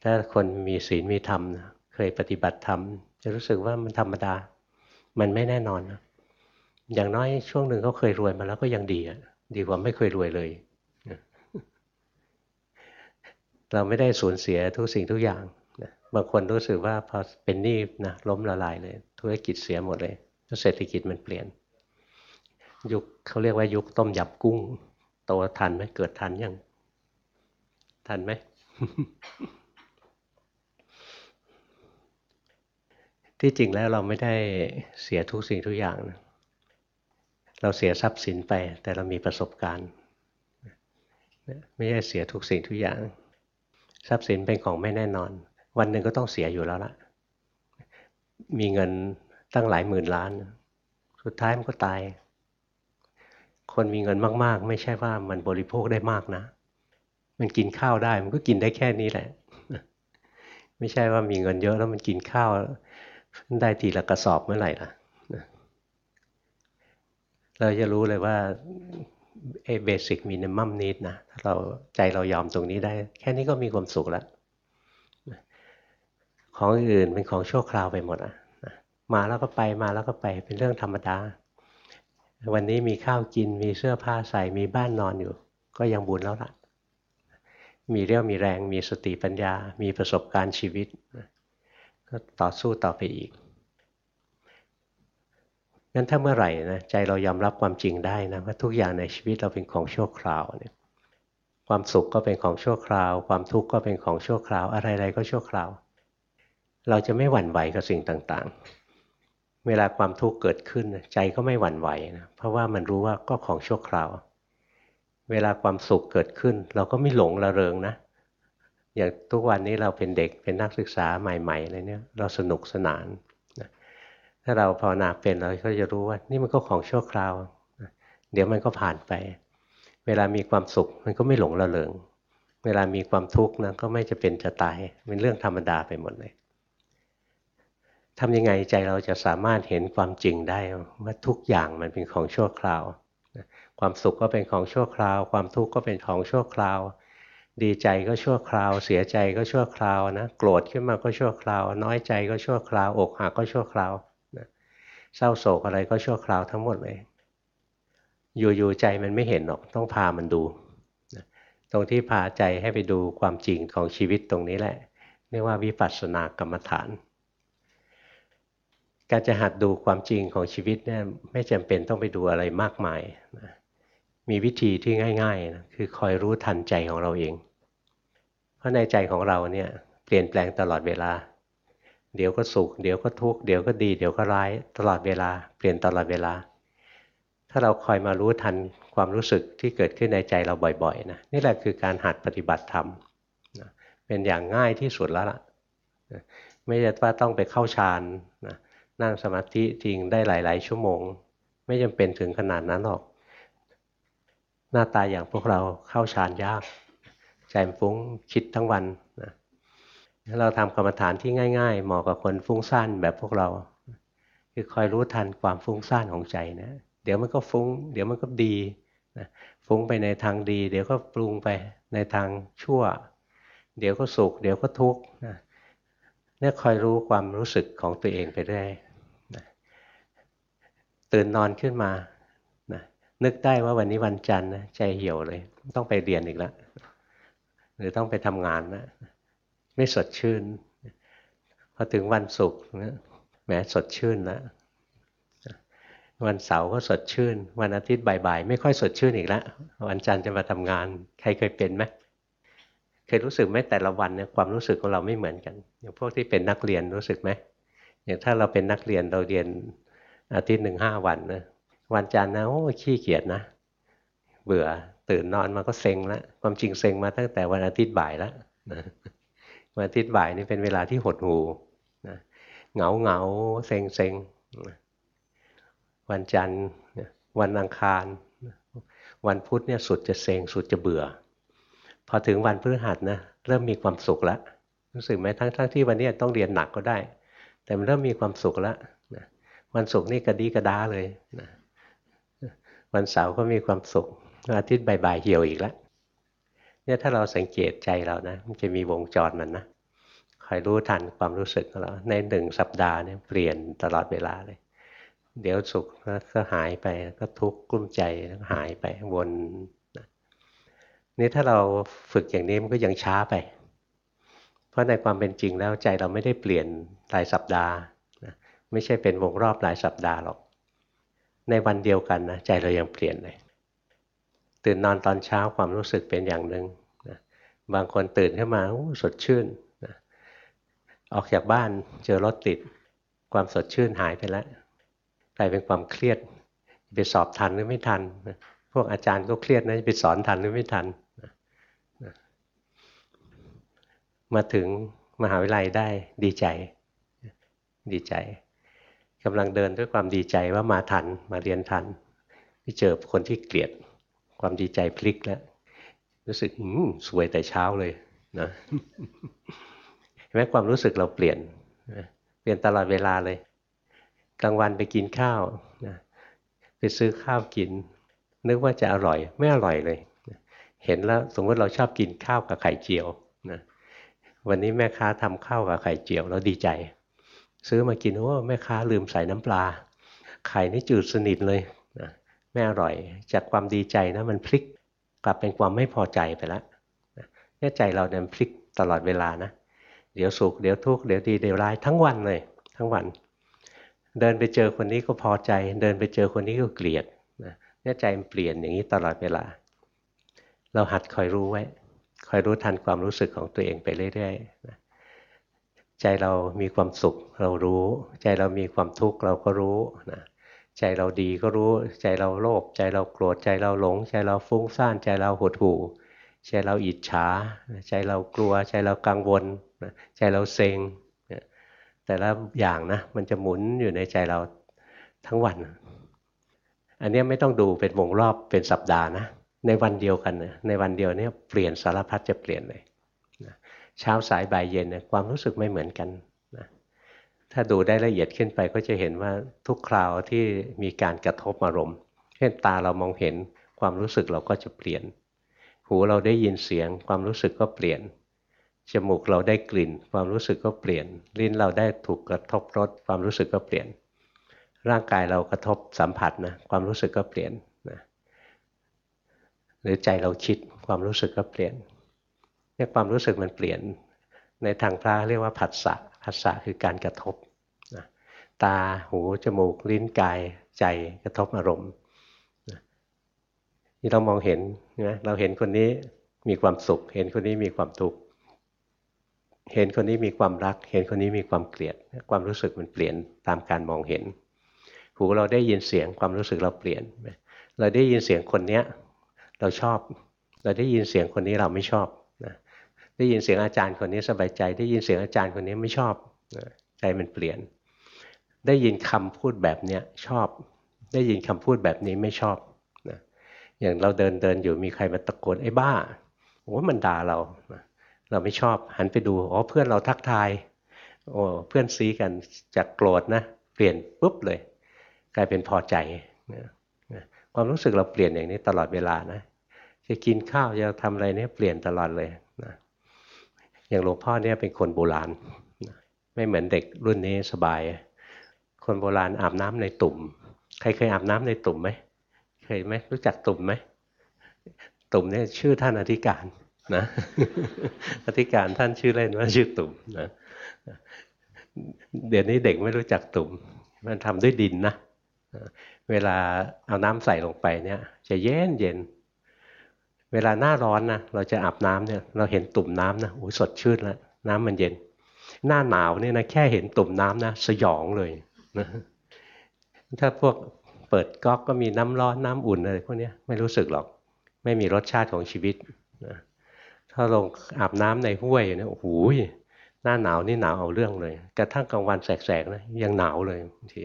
ถ้าคนมีศีลมีธรรมนะ เคยปฏิบัติธรรมจะรู้สึกว่ามันธรรมดา มันไม่แน่นอนนะอย่างน้อยช่วงหนึ่งเขาเคยรวยมาแล้วก็ยังดีอะดีกว่าไม่เคยรวยเลยเราไม่ได้สูญเสียทุกสิ่งทุกอย่างบางคนรู้สึกว่าพอเป็นหนี้นะล้มละลายเลย ธุรกิจเสียหมดเลยเศรษฐกิจมันเปลี่ยน ยุคเขาเรียกว่ายุคต้มยำกุ้ง โตทันไหมเกิดทันยัง ทันไหม ที่จริงแล้วเราไม่ได้เสียทุกสิ่งทุกอย่างนะเราเสียทรัพย์สินไป แต่เรามีประสบการณ์ไม่ใช่เสียทุกสิ่งทุกอย่าง ทรัพย์สินเป็นของไม่แน่นอน วันหนึ่งก็ต้องเสียอยู่แล้วล่ะ มีเงินตั้งหลายหมื่นล้าน สุดท้ายมันก็ตาย คนมีเงินมาก ๆ ไม่ใช่ว่ามันบริโภคได้มากนะ มันกินข้าวได้มันก็กินได้แค่นี้แหละ ไม่ใช่ว่ามีเงินเยอะแล้วมันกินข้าว ได้ทีละกระสอบเมื่อไหร่ล่ะเราจะรู้เลยว่าเอเบสิกมินิมัมนิดนะถ้าเราใจเรายอมตรงนี้ได้ แค่นี้ก็มีความสุขแล้วของอื่นเป็นของชั่วคราวไปหมดอะมาแล้วก็ไปมาแล้วก็ไปเป็นเรื่องธรรมดา วันนี้มีข้าวกินมีเสื้อผ้าใส่มีบ้านนอนอยู่ ก็ยังบุญแล้วล่ะ มีเรี่ยวมีแรงมีสติปัญญา มีประสบการณ์ชีวิต ก็ต่อสู้ต่อไปอีกงั้นถ้าเมื่อไหร่นะใจเรายอมรับความจริงได้นะว่าทุกอย่างในชีวิตเราเป็นของชั่วคราวเนี่ยความสุขก็เป็นของชั่วคราว ความทุกข์ก็เป็นของชั่วคราว อะไรๆก็ชั่วคราว เราจะไม่หวั่นไหวกับสิ่งต่างๆ เวลาความทุกข์เกิดขึ้นใจก็ไม่หวั่นไหวนะเพราะว่ามันรู้ว่าก็ของชั่วคราว เวลาความสุขเกิดขึ้น เราก็ไม่หลงระเริงนะ อย่างทุกวันนี้เราเป็นเด็กเป็นนักศึกษาใหม่ๆอะไรเนี่ยเราสนุกสนานนะถ้าเราภาวนาเป็นเราก็จะรู้ว่านี่มันก็ของชั่วคราวนะเดี๋ยวมันก็ผ่านไป เวลามีความสุขมันก็ไม่หลงระเริง เวลามีความทุกข์นะก็ไม่จะเป็นจะตายเป็นเรื่องธรรมดาไปหมดเลยทำยังไงใจเราจะสามารถเห็นความจริงได้ว่าทุกอย่างมันเป็นของชั่วคราว ความสุขก็เป็นของชั่วคราว ความทุกข์ก็เป็นของชั่วคราว ดีใจก็ชั่วคราว เสียใจก็ชั่วคราวนะโกรธขึ้นมาก็ชั่วคราว น้อยใจก็ชั่วคราว อกหักก็ชั่วคราวเศร้าโศกอะไรก็ชั่วคราวทั้งหมดเลย อยู่ๆใจมันไม่เห็นหรอกต้องพามันดูตรงที่พาใจให้ไปดูความจริงของชีวิตตรงนี้แหละเรียกว่าวิปัสสนากรรมฐาน การจะหัดดูความจริงของชีวิตเนี่ยไม่จำเป็นต้องไปดูอะไรมากมายนะ มีวิธีที่ง่ายๆนะคือคอยรู้ทันใจของเราเอง เพราะในใจของเราเนี่ยเปลี่ยนแปลงตลอดเวลา เดี๋ยวก็สุข เดี๋ยวก็ทุกข์ เดี๋ยวก็ดี เดี๋ยวก็ร้าย ตลอดเวลา เปลี่ยนตลอดเวลา ถ้าเราคอยมารู้ทันความรู้สึกที่เกิดขึ้นในใจเราบ่อยๆนะนี่แหละคือการหัดปฏิบัติธรรมนะเป็นอย่างง่ายที่สุดแล้วล่ะไม่ใช่ว่าต้องไปเข้าฌานนะนั่งสมาธิจริงได้หลาย ๆ ชั่วโมง ไม่จำเป็นถึงขนาดนั้นหรอก หน้าตาอย่างพวกเราเข้าฌานยากใจฟุ้งคิดทั้งวันนะเราทำกรรมฐานที่ง่ายๆเหมาะกับคนฟุ้งซ่านแบบพวกเรา คือคอยรู้ทันความฟุ้งซ่านของใจนะเดี๋ยวมันก็ฟุ้ง เดี๋ยวมันก็ดีนะฟุ้งไปในทางดี เดี๋ยวก็ปรุงไปในทางชั่ว เดี๋ยวก็สุข เดี๋ยวก็ทุกข์นะเนี่ยคอยรู้ความรู้สึกของตัวเองไปได้ตื่นนอนขึ้นมา นึกได้ว่าวันนี้วันจันทร์นะใจเหี่ยวเลย ต้องไปเรียนอีกแล้วหรือต้องไปทำงานนะไม่สดชื่น พอถึงวันศุกร์นะแหมสดชื่นแล้ววันเสาร์ก็สดชื่น วันอาทิตย์บ่ายๆไม่ค่อยสดชื่นอีกแล้ววันจันทร์จะมาทำงาน ใครเคยเป็นไหมเคยรู้สึกไหมแต่ละวันเนี่ยความรู้สึกของเราไม่เหมือนกันอย่างพวกที่เป็นนักเรียนรู้สึกไหมอย่างถ้าเราเป็นนักเรียนเราเรียนอาทิตย์หนึ่งห้าวันนะ วันจันทร์นะโอ้ขี้เกียจนะ เบื่อตื่นนอนมาก็เซ็งแล้วความจริงเซ็งมาตั้งแต่วันอาทิตย์บ่ายแล้วนะวันอาทิตย์บ่ายนี่เป็นเวลาที่หดหูนะเหงาเหงาเซ็งเซ็งวันจันทร์วันอังคาร วันพุธเนี่ยสุดจะเซ็งสุดจะเบื่อ พอถึงวันพฤหัสนะเริ่มมีความสุขแล้วรู้สึกไหมทั้งทั้งที่วันนี้ต้องเรียนหนักก็ได้ แต่มันเริ่มมีความสุขแล้วนะวันศุกร์นี่กระดีกระดาเลยนะ วันเสาร์ก็มีความสุขอาทิตย์บ่ายๆเหี่ยวอีกแล้วเนี่ยถ้าเราสังเกตใจเรานะมันจะมีวงจรมันนะคอยรู้ทันความรู้สึกของเราในหนึ่งสัปดาห์เนี่ยเปลี่ยนตลอดเวลาเลย เดี๋ยวสุขก็หายไปก็ทุกข์กลุ้มใจหายไปวนนี่ถ้าเราฝึกอย่างนี้มันก็ยังช้าไป เพราะในความเป็นจริงแล้วใจเราไม่ได้เปลี่ยนรายสัปดาห์ไม่ใช่เป็นวงรอบหลายสัปดาห์หรอก ในวันเดียวกันนะใจเรายังเปลี่ยนเลย ตื่นนอนตอนเช้าความรู้สึกเป็นอย่างหนึ่งนะบางคนตื่นขึ้นมาสดชื่นนะออกจากบ้านเจอรถติด ความสดชื่นหายไปแล้วกลายเป็นความเครียดไปสอบทันหรือไม่ทันนะพวกอาจารย์ก็เครียดนะไปสอนทันหรือไม่ทันนะมาถึงมหาวิทยาลัยได้ดีใจ ดีใจ กำลังเดินด้วยความดีใจว่ามาทันมาเรียนทันไปเจอคนที่เกลียดความดีใจพลิกแล้ว รู้สึกสวยแต่เช้าเลยนะแม้ความรู้สึกเราเปลี่ยนเปลี่ยนตลอดเวลาเลย กลางวันไปกินข้าวนะไปซื้อข้าวกิน นึกว่าจะอร่อย ไม่อร่อยเลยเห็นแล้วสมมติเราชอบกินข้าวกับไข่เจียวนะวันนี้แม่ค้าทำข้าวกับไข่เจียวเราดีใจ ซื้อมากินโอ้แม่ค้าลืมใส่น้ำปลา ไข่นี่จืดสนิทเลยนะไม่อร่อย จากความดีใจนะมันพลิกกลับเป็นความไม่พอใจไปแล้วเนี่ยใจเราเนี่ยพลิกตลอดเวลานะ เดี๋ยวสุขเดี๋ยวทุกข์เดี๋ยวดีเดี๋ยวร้ายทั้งวันเลย ทั้งวัน เดินไปเจอคนนี้ก็พอใจ เดินไปเจอคนนี้ก็เกลียดเนี่ยใจมันเปลี่ยนอย่างนี้ตลอดเวลา เราหัดคอยรู้ไว้คอยรู้ทันความรู้สึกของตัวเองไปเรื่อยๆ ใจเรามีความสุขเรารู้ ใจเรามีความทุกข์เราก็รู้นะใจเราดีก็รู้ ใจเราโลภใจเราโกรธใจเราหลง ใจเราฟุ้งซ่านใจเราหดหู่ใจเราอิจฉา ใจเรากลัว ใจเรากังวลใจเราเซ็งแต่ละอย่างนะมันจะหมุนอยู่ในใจเราทั้งวัน อันนี้ไม่ต้องดูเป็นวงรอบเป็นสัปดาห์นะในวันเดียวกันในวันเดียวนี้เปลี่ยนสารพัดจะเปลี่ยนเลย เช้าสายบ่ายเย็นความรู้สึกไม่เหมือนกันนะถ้าดูได้ละเอียดขึ้นไปก็จะเห็นว่าทุกคราวที่มีการกระทบอารมณ์เช่นตาเรามองเห็นความรู้สึกเราก็จะเปลี่ยน หูเราได้ยินเสียง ความรู้สึกก็เปลี่ยนจมูกเราได้กลิ่น ความรู้สึกก็เปลี่ยน ลิ้นเราได้ถูกกระทบรสความรู้สึกก็เปลี่ยน ร่างกายเรากระทบสัมผัสนะความรู้สึกก็เปลี่ยนนะหรือใจเราคิดความรู้สึกก็เปลี่ยน เนี่ยความรู้สึกมันเปลี่ยนในทางพระเรียกว่าผัสสะภาษาคือการกระทบนะตาหูจมูกลิ้นกายใจกระทบอารมณ์นะี่เรามองเห็นนะเราเห็นคนนี้มีความสุข เห็นคนนี้มีความทุกข์เห็นคนนี้มีความรัก เห็นคนนี้มีความเกลียด ความรู้สึกมันเปลี่ยนตามการมองเห็น หูเราได้ยินเสียงความรู้สึกเราเปลี่ยน เราได้ยินเสียงคนเนี้ยเราชอบ เราได้ยินเสียงคนนี้เราไม่ชอบ ได้ยินเสียงอาจารย์คนนี้สบายใจ ได้ยินเสียงอาจารย์คนนี้ไม่ชอบใจมันเปลี่ยน ได้ยินคำพูดแบบเนี้ยชอบ ได้ยินคำพูดแบบนี้ไม่ชอบนะอย่างเราเดินเดินอยู่มีใครมาตะโกนไอ้บ้าโอ้มันด่าเราเราไม่ชอบหันไปดูอ๋อเพื่อนเราทักทายโอ้เพื่อนซีกันจากโกรธนะเปลี่ยนปุ๊บเลย กลายเป็นพอใจนะความรู้สึกเราเปลี่ยนอย่างนี้ตลอดเวลานะจะกินข้าวจะทำอะไรเนี่ยเปลี่ยนตลอดเลย อย่างหลวงพ่อเนี่ยเป็นคนโบราณ ไม่เหมือนเด็กรุ่นนี้สบาย คนโบราณอาบน้ำในตุ่ม ใครเคยอาบน้ำในตุ่มไหมเคยไหมรู้จักตุ่มไหมตุ่มเนี่ยชื่อท่านอธิการนะอธิการท่านชื่อเล่นว่าชื่อตุ่มนะเดี๋ยวนี้เด็กไม่รู้จักตุ่ม มันทำด้วยดินนะเวลาเอาน้ำใส่ลงไปเนี่ย จะเย็นเย็น เวลาหน้าร้อนนะเราจะอาบน้ำเนี่ยเราเห็นตุ่มน้ำนะโอ้สดชื่นแล้วน้ำมันเย็น หน้าหนาวเนี่ยนะแค่เห็นตุ่มน้ำนะสยองเลยนะถ้าพวกเปิดก๊อกก็มีน้ำร้อนน้ำอุ่นอะไรพวกนี้ไม่รู้สึกหรอก ไม่มีรสชาติของชีวิตนะถ้าลงอาบน้ำในห้วยเนี่ยโอ้โหหน้าหนาวนี่หนาวเอาเรื่องเลย กระทั่งกลางวันแสกๆนะยังหนาวเลยบางที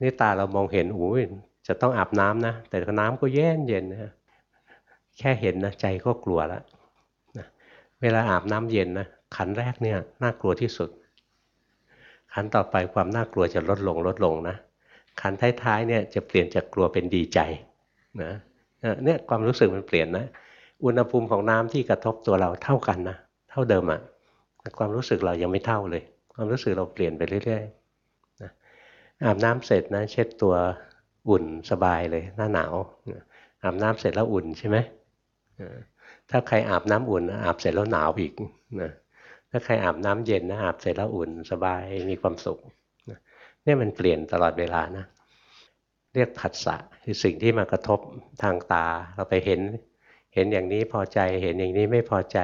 นี่ตาเรามองเห็นโอ้ยจะต้องอาบน้ำนะ แต่น้ำก็เย็นเย็นนะ แค่เห็นนะใจก็กลัวแล้วนะเวลาอาบน้ำเย็นนะขันแรกเนี่ยน่ากลัวที่สุด ขันต่อไปความน่ากลัวจะลดลงลดลงนะขันท้ายๆเนี่ยจะเปลี่ยนจากกลัวเป็นดีใจนะเนี่ยความรู้สึกมันเปลี่ยนนะอุณหภูมิของน้ำที่กระทบตัวเราเท่ากันนะเท่าเดิมอะ่ะความรู้สึกเรายังไม่เท่าเลย ความรู้สึกเราเปลี่ยนไปเรื่อยๆนะอาบน้ำเสร็จนะเช็ดตัวอุ่นสบายเลยหน้าหนาวอาบน้ำเสร็จแล้วอุ่นใช่ไหม ถ้าใครอาบน้ำอุ่นอาบเสร็จแล้วหนาวอีกนะถ้าใครอาบน้ำเย็นนะอาบเสร็จแล้วอุ่นสบายมีความสุขนี่มันเปลี่ยนตลอดเวลานะเรียกผัสสะคือสิ่งที่มากระทบทางตา เราไปเห็น เห็นอย่างนี้พอใจ เห็นอย่างนี้ไม่พอใจ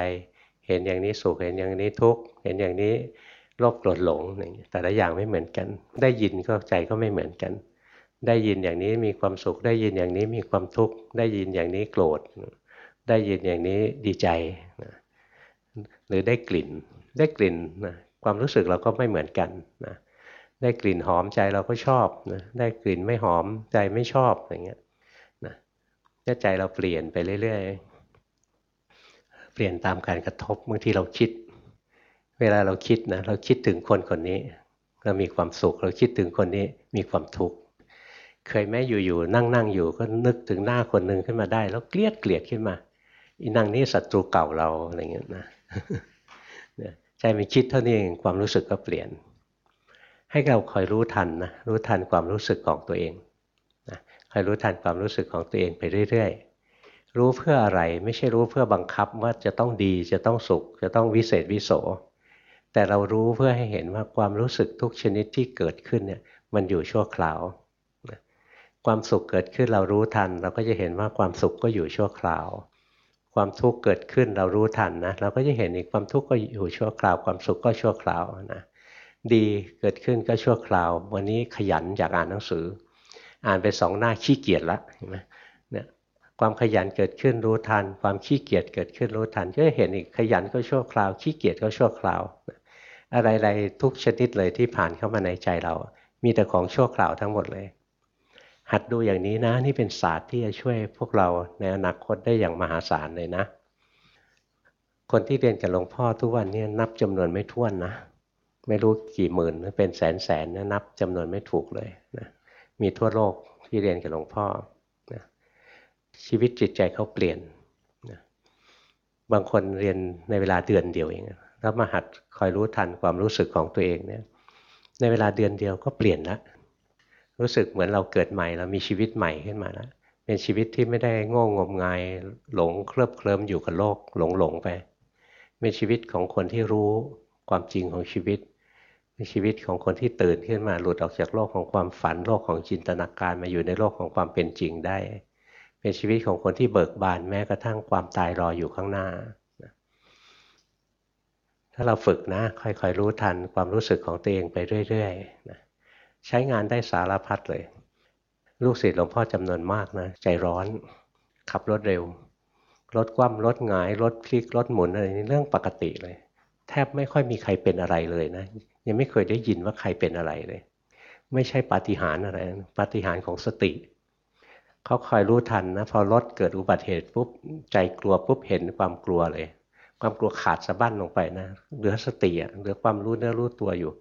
เห็นอย่างนี้สุขเห็นอย่างนี้ทุกข์เห็นอย่างนี้โลภโกรธหลงแต่ละอย่างไม่เหมือนกัน ได้ยินก็ใจก็ไม่เหมือนกัน ได้ยินอย่างนี้มีความสุข ได้ยินอย่างนี้มีความทุกข์ ได้ยินอย่างนี้โกรธ ได้ยินอย่างนี้ดีใจนะหรือได้กลิ่น ได้กลิ่นนะความรู้สึกเราก็ไม่เหมือนกันนะได้กลิ่นหอมใจเราก็ชอบนะได้กลิ่นไม่หอมใจไม่ชอบอย่างเงี้ยนะถ้าใจเราเปลี่ยนไปเรื่อยๆ เปลี่ยนตามการกระทบบางทีเราคิด เวลาเราคิดนะเราคิดถึงคนคนนี้ เรามีความสุข เราคิดถึงคนนี้มีความทุกข์เคยแม้อยู่ๆนั่งๆอยู่ก็นึกถึงหน้าคนหนึ่งขึ้นมาได้ แล้วเกลียดเกลียดขึ้นมา อีนังนี้ศัตรูเก่าเราอะไรเงี้ยนะใจมันคิดเท่านี้เองความรู้สึกก็เปลี่ยน ให้เราคอยรู้ทันนะรู้ทันความรู้สึกของตัวเองนะคอยรู้ทันความรู้สึกของตัวเองไปเรื่อยๆ รู้เพื่ออะไรไม่ใช่รู้เพื่อบังคับว่าจะต้องดีจะต้องสุข จะต้องวิเศษวิโส แต่เรารู้เพื่อให้เห็นว่าความรู้สึกทุกชนิดที่เกิดขึ้นเนี่ยมันอยู่ชั่วคราวความสุขเกิดขึ้นเรารู้ทัน เราก็จะเห็นว่าความสุขก็อยู่ชั่วคราว ความทุกข์เกิดขึ้นเรารู้ทันนะเราก็จะเห็นอีกความทุกข์ก็อยู่ชั่วคราวความสุขก็ชั่วคราวนะดีเกิดขึ้นก็ชั่วคราว วันนี้ขยันอยากอ่านหนังสือ อ่านไปสองหน้าขี้เกียจละเห็นไหมเนี่ยความขยันเกิดขึ้นรู้ทัน ความขี้เกียจเกิดขึ้นรู้ทันก็จะเห็นอีกขยันก็ชั่วคราวขี้เกียจก็ชั่วคราว อะไรๆทุกชนิดเลยที่ผ่านเข้ามาในใจเรา มีแต่ของชั่วคราวทั้งหมดเลย หัดดูอย่างนี้นะ นี่เป็นศาสตร์ที่จะช่วยพวกเราในอนาคตได้อย่างมหาศาลเลยนะ คนที่เรียนกับหลวงพ่อทุกวันนี้นับจำนวนไม่ถ้วนนะ ไม่รู้กี่หมื่นเป็นแสนแสนนะนับจำนวนไม่ถูกเลยนะมีทั่วโลกที่เรียนกับหลวงพ่อนะชีวิตจิตใจเขาเปลี่ยนนะบางคนเรียนในเวลาเดือนเดียวเองแล้วมาหัดคอยรู้ทันความรู้สึกของตัวเองเนี่ยในเวลาเดือนเดียวก็เปลี่ยนละ รู้สึกเหมือนเราเกิดใหม่เรามีชีวิตใหม่ขึ้นมาแล้วเป็นชีวิตที่ไม่ได้โง่งมงายหลงเคลิบเคลิ้มอยู่กับโลกหลงหลงไปเป็นชีวิตของคนที่รู้ความจริงของชีวิตเป็นชีวิตของคนที่ตื่นขึ้นมาหลุดออกจากโลกของความฝันโลกของจินตนาการมาอยู่ในโลกของความเป็นจริงได้ เป็นชีวิตของคนที่เบิกบานแม้กระทั่งความตายรออยู่ข้างหน้าถ้าเราฝึกนะค่อยๆรู้ทันความรู้สึกของตัวเองไปเรื่อยๆนะ ใช้งานได้สารพัดเลย ลูกศิษย์หลวงพ่อจำนวนมากนะ ใจร้อน ขับรถเร็ว รถคว่ำรถหงาย รถพลิก รถหมุนอะไรนี่เรื่องปกติเลย แทบไม่ค่อยมีใครเป็นอะไรเลยนะ ยังไม่เคยได้ยินว่าใครเป็นอะไรเลย ไม่ใช่ปาฏิหาริย์อะไรปาฏิหาริย์ของสติเขาคอยรู้ทันนะพอรถเกิดอุบัติเหตุปุ๊บใจกลัวปุ๊บเห็นความกลัวเลย ความกลัวขาดสะบั้นลงไปนะเหลือสติอะเหลือความรู้เนื้อรู้ตัวอยู่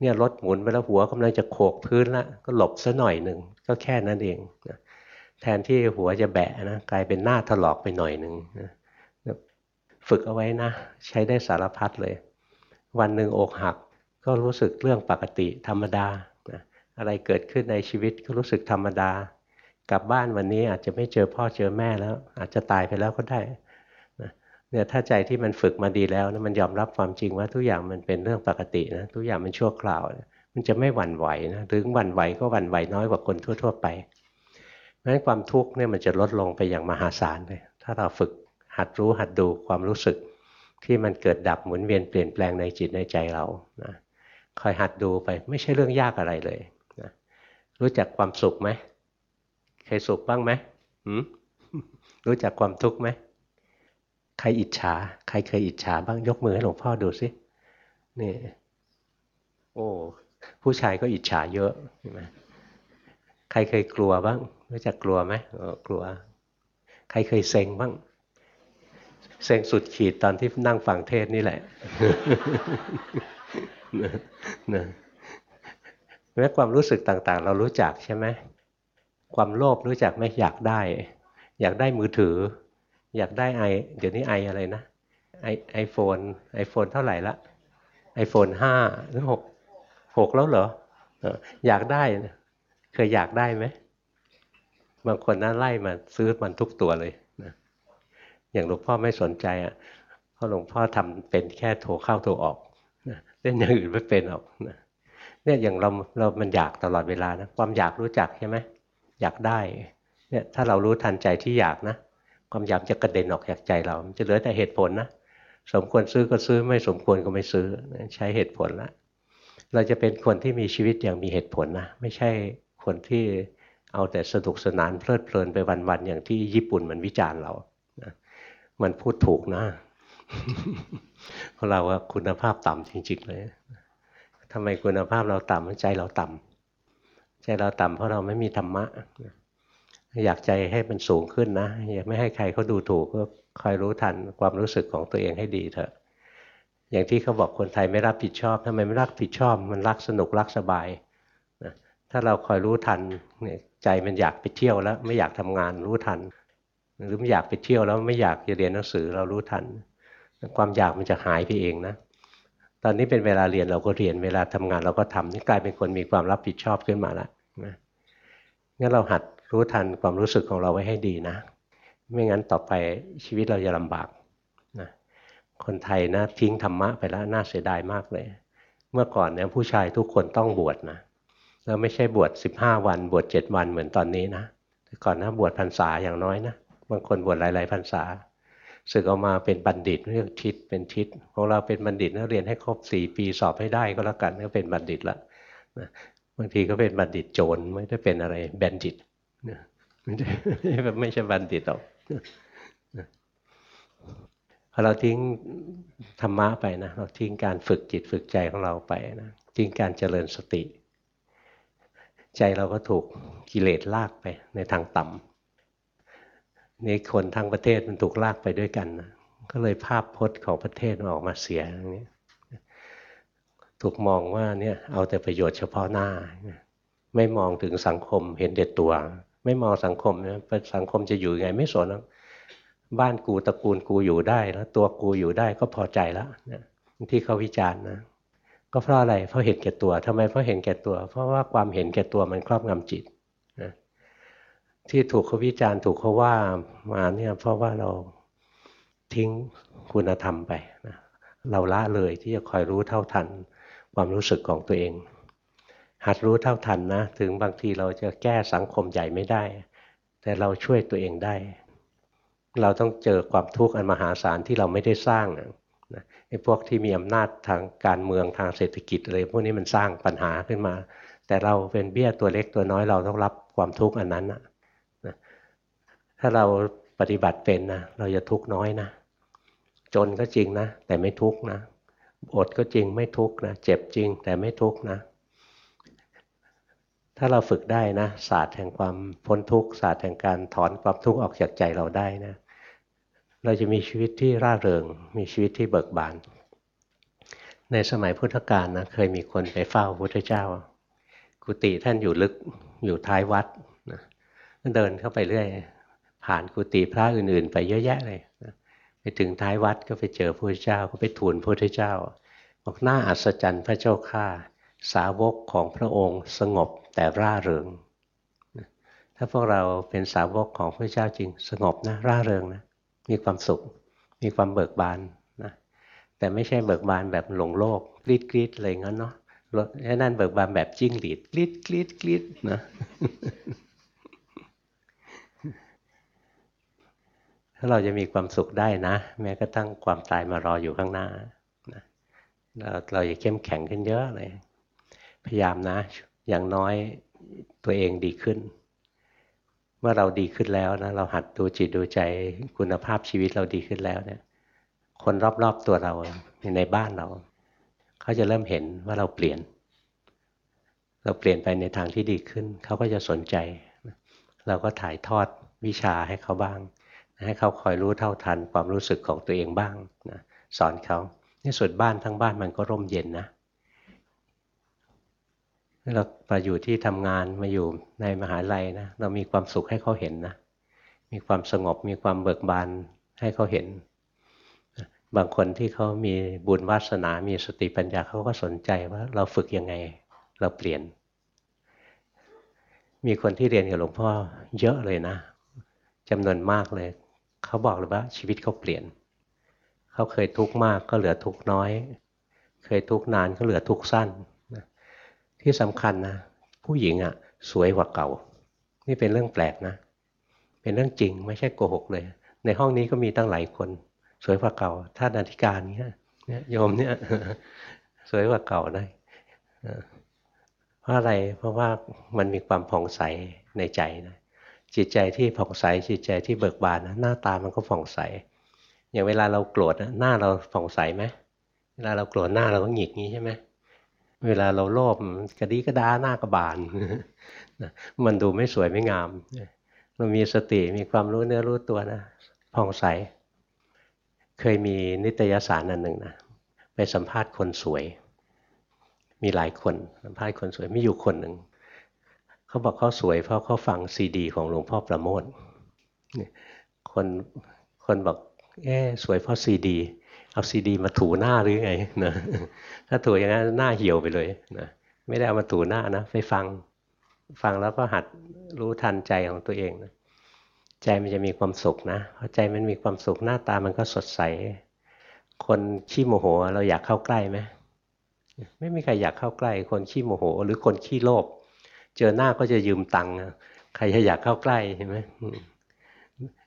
เนี่ยรถหมุนไปแล้วหัวกำลังจะโขกพื้นละก็หลบซะหน่อยหนึ่งก็แค่นั้นเองนะแทนที่หัวจะแบะนะกลายเป็นหน้าถลอกไปหน่อยหนึ่งนะฝึกเอาไว้นะ ใช้ได้สารพัดเลย วันหนึ่งอกหักก็รู้สึกเรื่องปกติธรรมดานะอะไรเกิดขึ้นในชีวิตก็รู้สึกธรรมดากลับบ้านวันนี้อาจจะไม่เจอพ่อเจอแม่แล้ว อาจจะตายไปแล้วก็ได้ เนี่ยถ้าใจที่มันฝึกมาดีแล้วนะมันยอมรับความจริงว่าทุกอย่างมันเป็นเรื่องปกตินะทุกอย่างมันชั่วคราวมันจะไม่หวั่นไหวนะถึงหวั่นไหวก็หวั่นไหวน้อยกว่าคนทั่ว ๆ ไปเพราะฉะนั้นความทุกข์เนี่ยมันจะลดลงไปอย่างมหาศาลเลยถ้าเราฝึกหัดรู้หัดดูความรู้สึกที่มันเกิดดับหมุนเวียนเปลี่ยนแปลงในจิตในใจเรานะคอยหัดดูไปไม่ใช่เรื่องยากอะไรเลยนะรู้จักความสุขไหมเคยสุขบ้างไหมรู้จักความทุกข์ไหม ใครอิจฉา ใครเคยอิจฉาบ้างยกมือให้หลวงพ่อดูสินี่โอ้ผู้ชายก็อิจฉาเยอะใช่ไหมใครเคยกลัวบ้างรู้จักกลัวไหมกลัว ใครเคยเซ็งบ้างเซ็งสุดขีดตอนที่นั่งฟังเทศนี่แหละนะแม้ความรู้สึกต่างๆ เรารู้จักใช่ไหมความโลภรู้จักไหมอยากได้ อยากได้มือถือ อยากได้ไอเดี๋ยวนี้ไออะไรนะไอไอโฟนไอโฟนเท่าไหร่ละไอโฟนห้าหรือหกหกแล้วเหรออยากได้เคยอยากได้ไหมบางคนน่าไล่มาซื้อมันทุกตัวเลยนะอย่างหลวงพ่อไม่สนใจอะเพราะหลวงพ่อทำเป็นแค่โทรเข้าโทรออกนะเล่นอย่างอื่นไม่เป็นหรอกนะเนี่ยอย่างเราเรามันอยากตลอดเวลานะความอยากรู้จักใช่ไหมอยากได้เนี่ยถ้าเรารู้ทันใจที่อยากนะ ความอยากจะกระเด็นออกจากใจเราจะเหลือแต่เหตุผลนะสมควรซื้อก็ซื้อไม่สมควรก็ไม่ซื้อใช้เหตุผลละเราจะเป็นคนที่มีชีวิตอย่างมีเหตุผลนะไม่ใช่คนที่เอาแต่สนุกสนานเพลิดเพลินไปวันๆอย่างที่ญี่ปุ่นมันวิจารณ์เรานะมันพูดถูกนะเพราะเราว่าคุณภาพต่ำจริงๆเลยทำไมคุณภาพเราต่ำใจเราต่ำใจเราต่ำเพราะเราไม่มีธรรมะ อยากใจให้มันสูงขึ้นนะอย่าไม่ให้ใครเขาดูถูกก็คอยรู้ทันความรู้สึกของตัวเองให้ดีเถอะ อย่างที่เขาบอกคนไทยไม่รับผิดชอบทำไมไม่รักผิดชอบ มันรักสนุกรักสบายนะถ้าเราคอยรู้ทันเนี่ยใจมันอยากไปเที่ยวแล้ว ไม่อยากทำงานรู้ทัน หรือไม่อยากไปเที่ยวแล้วไม่อยากจะเรียนหนังสือเรารู้ทัน ความอยากมันจะหายไปเองนะตอนนี้เป็นเวลาเรียนเราก็เรียนเวลาทำงานเราก็ทำนี่กลายเป็นคนมีความรับผิดชอบขึ้นมาแล้วนะงั้นเราหัด รู้ทันความรู้สึกของเราไว้ให้ดีนะ ไม่งั้นต่อไปชีวิตเราจะลำบากนะคนไทยนะทิ้งธรรมะไปแล้วน่าเสียดายมากเลย เมื่อก่อนเนี่ยผู้ชายทุกคนต้องบวชนะแล้วไม่ใช่บวช15 วัน บวช7วันเหมือนตอนนี้นะแต่ก่อนนะบวชพรรษาอย่างน้อยนะบางคนบวชหลาย ๆพรรษาศึกออกมาเป็นบัณฑิตเรียกทิศเป็นทิศของเราเป็นบัณฑิตนะเรียนให้ครบสี่ปีสอบให้ได้ก็แล้วกันก็เป็นบัณฑิตละนะบางทีก็เป็นบัณฑิตโจรไม่ได้เป็นอะไรแบนดิต นะไม่ใช่บัณฑิตหรอกพอเราทิ้งธรรมะไปนะเราทิ้งการฝึกจิตฝึกใจของเราไปนะทิ้งการเจริญสติ ใจเราก็ถูกกิเลสลากไปในทางต่ำนี่คนทั้งประเทศมันถูกลากไปด้วยกันนะก็เลยภาพพจน์ของประเทศออกมาเสียอย่างนี้ถูกมองว่าเนี่ยเอาแต่ประโยชน์เฉพาะหน้า ไม่มองถึงสังคมเห็นเด็ดตัว ไม่มองสังคมนะสังคมจะอยู่ยังไงไม่สนบ้านกูตระกูลกูอยู่ได้แล้วตัวกูอยู่ได้ก็พอใจแล้วนะที่เขาวิจารณ์นะก็เพราะอะไรเพราะเห็นแก่ตัวทำไมเพราะเห็นแก่ตัว เพราะว่าความเห็นแก่ตัวมันครอบงำจิตที่ถูกเขาวิจารณ์ถูกเขาว่ามาเนี่ยเพราะว่าเราทิ้งคุณธรรมไปนะเราละเลยที่จะคอยรู้เท่าทันความรู้สึกของตัวเอง หัดรู้เท่าทันนะ ถึงบางทีเราจะแก้สังคมใหญ่ไม่ได้ แต่เราช่วยตัวเองได้ เราต้องเจอความทุกข์อันมหาศาลที่เราไม่ได้สร้างนะไอ้พวกที่มีอำนาจทางการเมืองทางเศรษฐกิจอะไรพวกนี้มันสร้างปัญหาขึ้นมา แต่เราเป็นเบี้ยตัวเล็กตัวน้อยเราต้องรับความทุกข์อันนั้นนะถ้าเราปฏิบัติเป็นนะเราจะทุกข์น้อยนะจนก็จริงนะ แต่ไม่ทุกข์นะอดก็จริงไม่ทุกข์นะเจ็บจริงแต่ไม่ทุกข์นะ ถ้าเราฝึกได้นะศาสตร์แห่งความพ้นทุกข์ศาสตร์แห่งการถอนความทุกข์ออกจากใจเราได้นะ เราจะมีชีวิตที่ร่าเริง มีชีวิตที่เบิกบาน ในสมัยพุทธกาลนะเคยมีคนไปเฝ้าพระพุทธเจ้า กุฏิท่านอยู่ลึกอยู่ท้ายวัดนะเดินเข้าไปเรื่อยผ่านกุฏิพระอื่นๆ ไปเยอะแยะเลยไปถึงท้ายวัดก็ไปเจอพระเจ้าก็ไปทูลพระเจ้าบอกน่าอัศจรรย์พระเจ้าข้า สาวกของพระองค์สงบแต่ร่าเริง ถ้าพวกเราเป็นสาวกของพระเจ้าจริง สงบนะร่าเริงนะมีความสุข มีความเบิกบานนะแต่ไม่ใช่เบิกบานแบบหลงโลกกรี๊ดกรี๊ดอะไรงั้นเนาะนั่นเบิกบานแบบจิ้งหรีดกรี๊ดกรี๊ดกรี๊ดนะถ้าเราจะมีความสุขได้นะ แม้ก็ตั้งความตายมารออยู่ข้างหน้านะเราเราจะเข้มแข็งขึ้นเยอะเลย พยายามนะ อย่างน้อยตัวเองดีขึ้น เมื่อเราดีขึ้นแล้วนะเราหัดดูจิตดูใจคุณภาพชีวิตเราดีขึ้นแล้วเนี่ย คนรอบๆตัวเราในบ้านเราเขาจะเริ่มเห็นว่าเราเปลี่ยน เราเปลี่ยนไปในทางที่ดีขึ้น เขาก็จะสนใจ เราก็ถ่ายทอดวิชาให้เขาบ้าง ให้เขาคอยรู้เท่าทันความรู้สึกของตัวเองบ้างนะสอนเขาในสุดบ้านทั้งบ้านมันก็ร่มเย็นนะ เรามาอยู่ที่ทำงานมาอยู่ในมหาลัยนะเรามีความสุขให้เขาเห็นนะมีความสงบมีความเบิกบานให้เขาเห็น บางคนที่เขามีบุญวาสนา มีสติปัญญาเขาก็สนใจว่าเราฝึกยังไงเราเปลี่ยน มีคนที่เรียนกับหลวงพ่อเยอะเลยนะจำนวนมากเลย เขาบอกเลยว่าชีวิตเขาเปลี่ยน เขาเคยทุกข์มากก็เหลือทุกข์น้อย เคยทุกข์นานก็เหลือทุกข์สั้น ที่สำคัญนะ ผู้หญิงอะ่ะ สวยกว่าเก่า นี่เป็นเรื่องแปลกนะ เป็นเรื่องจริงไม่ใช่โกหกเลย ในห้องนี้ก็มีตั้งหลายคน สวยกว่าเก่าถ้านาฬิกานี้เนี่ยโยมเนี่ย สวยกว่าเก่าได้เพราะอะไรเพราะว่ามันมีความผ่องใสในใจนะจิตใจที่ผ่องใสจิตใจที่เบิกบานนะหน้าตามันก็ผ่องใส อย่างเวลาเราโกรธหน้าเราผ่องใสไหมเวลาเราโกรธหน้าเราก็หงิกงี้ใช่ไหม เวลาเราโลภกระดีกระดาหน้ากระบาลมันดูไม่สวยไม่งาม เรามีสติมีความรู้เนื้อรู้ตัวนะผ่องใส เคยมีนิตยสารอันหนึ่งนะไปสัมภาษณ์คนสวย มีหลายคนสัมภาษณ์คนสวยมีอยู่คนหนึ่งเขาบอกเขาสวยเพราะเขาฟังซีดี ของหลวงพ่อประโมทคนคนบอกเอ๊สวยเพราะซีดี เอาซีดีมาถูหน้าหรือไงนะถ้าถูอย่างนั้นหน้าเหี่ยวไปเลยนะไม่ได้เอามาถูหน้านะไปฟังฟังแล้วก็หัดรู้ทันใจของตัวเองนะใจมันจะมีความสุขนะพอใจมันมีความสุขหน้าตามันก็สดใส คนขี้โมโหเราอยากเข้าใกล้ไหมไม่มีใครอยากเข้าใกล้ คนขี้โมโห หรือคนขี้โลภเจอหน้าก็จะยืมตังค์ใครจะอยากเข้าใกล้ใช่ไหม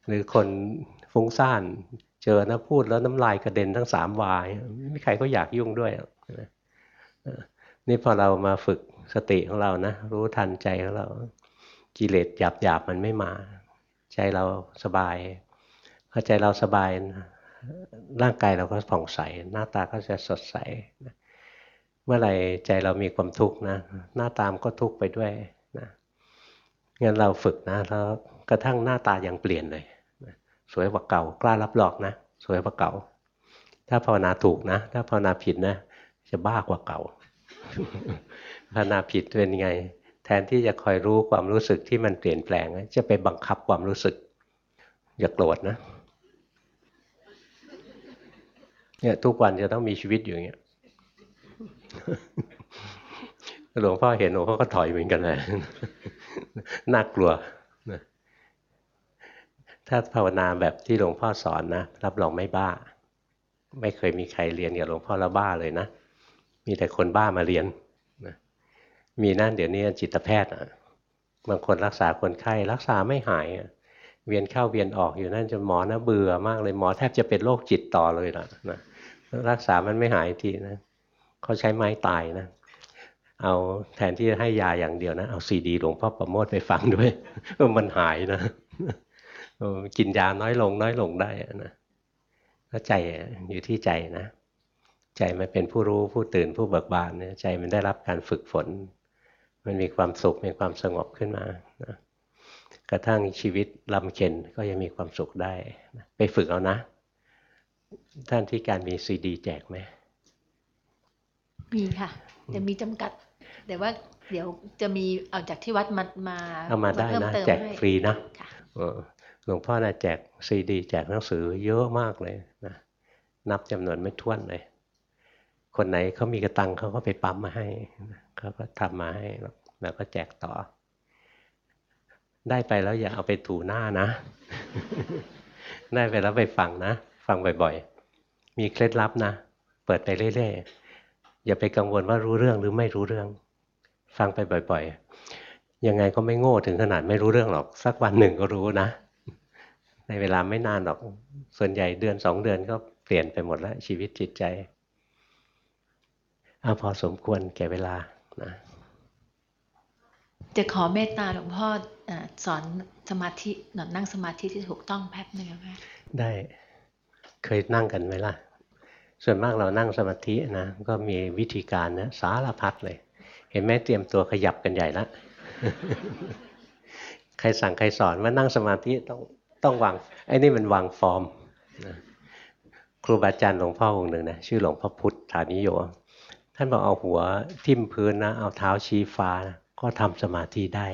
หรือคนฟุ้งซ่าน เจอนะพูดแล้วน้ำลายกระเด็นทั้งสามวายไม่มีใครก็อยากยุ่งด้วยนี่พอเรามาฝึกสติของเรานะรู้ทันใจของเรากิเลสหยาบหยาบมันไม่มา ใจเราสบายพอใจเราสบายร่างกายเราก็ผ่องใส หน้าตาก็จะสดใสเมื่อไหร่ใจเรามีความทุกข์นะ หน้าตามก็ทุกข์ไปด้วยนะงั้นเราฝึกนะแล้วกระทั่งหน้าตายังเปลี่ยนเลย สวยกว่าเก่ากล้ารับรองนะ สวยกว่าเก่า ถ้าภาวนาถูกนะ ถ้าภาวนาผิดนะ จะบ้ากว่าเก่า ภาวนาผิดเป็นไง แทนที่จะคอยรู้ความรู้สึกที่มันเปลี่ยนแปลง จะไปบังคับความรู้สึก อย่าโกรธนะเนี่ยทุกวันจะต้องมีชีวิตอยู่อย่างเงี้ยหลวงพ่อเห็นหลวงพ่อก็ถอยเหมือนกันเลยน่ากลัว ถ้าภาวนาแบบที่หลวงพ่อสอนนะรับรองไม่บ้า ไม่เคยมีใครเรียนกับหลวงพ่อแล้วบ้าเลยนะ มีแต่คนบ้ามาเรียนมีนั่นเดี๋ยวนี้จิตแพทย์บางคนรักษาคนไข้รักษาไม่หาย เวียนเข้าเวียนออกอยู่นั่นจนหมอนะเบื่อมากเลยหมอแทบจะเป็นโรคจิตต่อเลยละนะรักษามันไม่หายทีนะเขาใช้ไม้ตายนะ เอาแทนที่จะให้ยาอย่างเดียวนะ เอาซีดีหลวงพ่อประโมทไปฟังด้วยมันหายนะ กินยาน้อยลง น้อยลงได้นะก็ใจอยู่ที่ใจนะ ใจมันเป็นผู้รู้ผู้ตื่นผู้เบิกบานเนี่ยใจมันได้รับการฝึกฝน มันมีความสุขมีความสงบขึ้นมานะกระทั่งชีวิตลำเค็นก็ยังมีความสุขได้นะไปฝึกเอานะ ท่านที่การมีซีดีแจกไหมมีค่ะแต่มีจำกัด แต่ว่าเดี๋ยวจะมีเอาจากที่วัดมามาเอามาได้นะแจกฟรีนะห ลวงพ่อนะแจกซีดี แจกหนังสือเยอะมากเลยนะนับจำนวนไม่ถ้วนเลย คนไหนเขามีกระตังเขาก็ไปปั๊มมาให้เขาก็ทำมาให้แล้วก็แจกต่อ ได้ไปแล้วอย่าเอาไปถูหน้านะ ได้ไปแล้วไปฟังนะ ฟังบ่อยๆ มีเคล็ดลับนะ เปิดไปเรื่อยๆ อย่าไปกังวลว่ารู้เรื่องหรือไม่รู้เรื่อง ฟังไปบ่อยๆ ยังไงก็ไม่โง่ถึงขนาดไม่รู้เรื่องหรอก สักวันหนึ่งก็รู้นะ ในเวลาไม่นานหรอก ส่วนใหญ่เดือนสองเดือนก็เปลี่ยนไปหมดแล้ว ชีวิตจิตใจเอาพอสมควรแก่เวลานะจะขอเมตตาหลวงพ่อสอนสมาธิหนอนนั่งสมาธิที่ถูกต้องแป๊บนึงไหมได้เคยนั่งกันไหมล่ะ ส่วนมากเรานั่งสมาธินะก็มีวิธีการนะสารพัดเลย เห็นไหมเตรียมตัวขยับกันใหญ่ละใครสั่งใครสอนว่านั่งสมาธิต้อง ต้องวางไอ้นี่มันวางฟอร์มนะครูบาอาจารย์หลวงพ่อองค์หนึ่งนะชื่อหลวงพ่อพุทธานิโยท่านบอกเอาหัวทิ่มพื้นนะเอาเท้าชี้ฟ้านะก็ทำสมาธิได้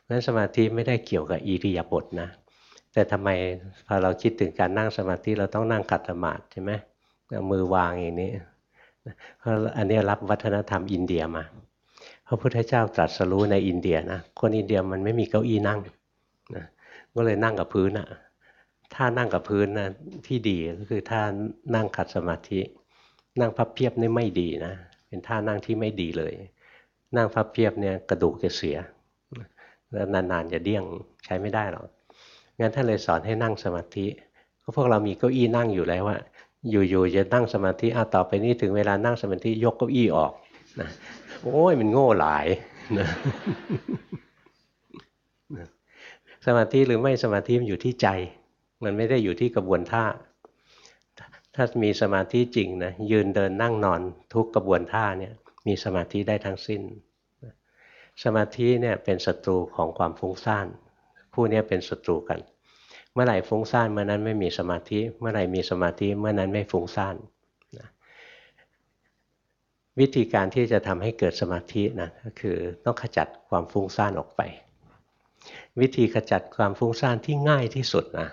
เพราะฉะนั้นสมาธิไม่ได้เกี่ยวกับอิริยาบถนะ แต่ทำไมพอเราคิดถึงการนั่งสมาธิเราต้องนั่งขัดสมาธิใช่ไหมมือวางอย่างนี้เพราะอันนี้รับวัฒนธรรมอินเดียมาพระพุทธเจ้าตรัสรู้ในอินเดียนะคนอินเดียมันไม่มีเก้าอี้นั่ง ก็เลยนั่งกับพื้นอะถ้านั่งกับพื้นนะที่ดีก็คือถ้านั่งขัดสมาธิ นั่งพับเพียบนี่ไม่ดีนะ เป็นท่านั่งที่ไม่ดีเลย นั่งพับเพียบเนี่ยกระดูกจะเสีย แล้วนานๆจะเดี้ยงใช้ไม่ได้หรอกงั้นท่านเลยสอนให้นั่งสมาธิก็พวกเรามีเก้าอี้นั่งอยู่แล้วว่าอยู่ๆจะนั่งสมาธิเอาต่อไปนี้ถึงเวลานั่งสมาธิยกเก้าอี้ออกนะโอ้ยมันโง่หลายนะ สมาธิหรือไม่สมาธิมันอยู่ที่ใจ มันไม่ได้อยู่ที่กระบวนท่า ถ้ามีสมาธิจริงนะยืนเดินนั่งนอนทุกกระบวนท่าเนี่ยมีสมาธิได้ทั้งสิ้น สมาธิเนี่ยเป็นศัตรูของความฟุ้งซ่านผู้นี้เป็นศัตรูกัน เมื่อไหร่ฟุ้งซ่านเมื่อนั้นไม่มีสมาธิ เมื่อไหร่มีสมาธิเมื่อนั้นไม่ฟุ้งซ่านวิธีการที่จะทำให้เกิดสมาธินะก็คือต้องขจัดความฟุ้งซ่านออกไป วิธีขจัดความฟุ้งซ่านที่ง่ายที่สุดนะ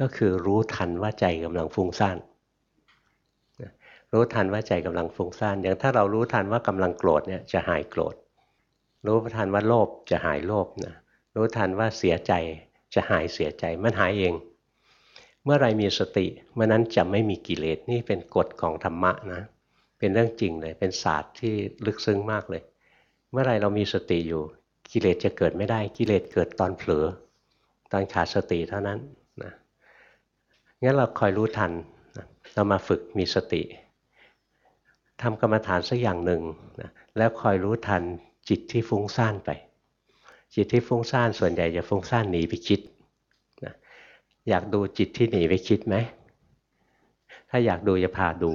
ก็คือรู้ทันว่าใจกำลังฟุ้งซ่านรู้ทันว่าใจกำลังฟุ้งซ่านอย่างถ้าเรารู้ทันว่ากำลังโกรธเนี่ยจะหายโกรธ รู้ทันว่าโลภจะหายโลภนะรู้ทันว่าเสียใจจะหายเสียใจมันหายเอง เมื่อไรมีสติเมื่อนั้นจะไม่มีกิเลสนี่เป็นกฎของธรรมะนะเป็นเรื่องจริงเลยเป็นศาสตร์ที่ลึกซึ้งมากเลย เมื่อไรเรามีสติอยู่ กิเลสจะเกิดไม่ได้กิเลสเกิดตอนเผลอ ตอนขาดสติเท่านั้นนะงั้นเราคอยรู้ทันเรามาฝึกมีสติทำกรรมฐานสักอย่างหนึ่งนะแล้วคอยรู้ทันจิตที่ฟุ้งซ่านไป จิตที่ฟุ้งซ่านส่วนใหญ่จะฟุ้งซ่านหนีไปคิดนะอยากดูจิตที่หนีไปคิดไหมถ้าอยากดูจะพาดู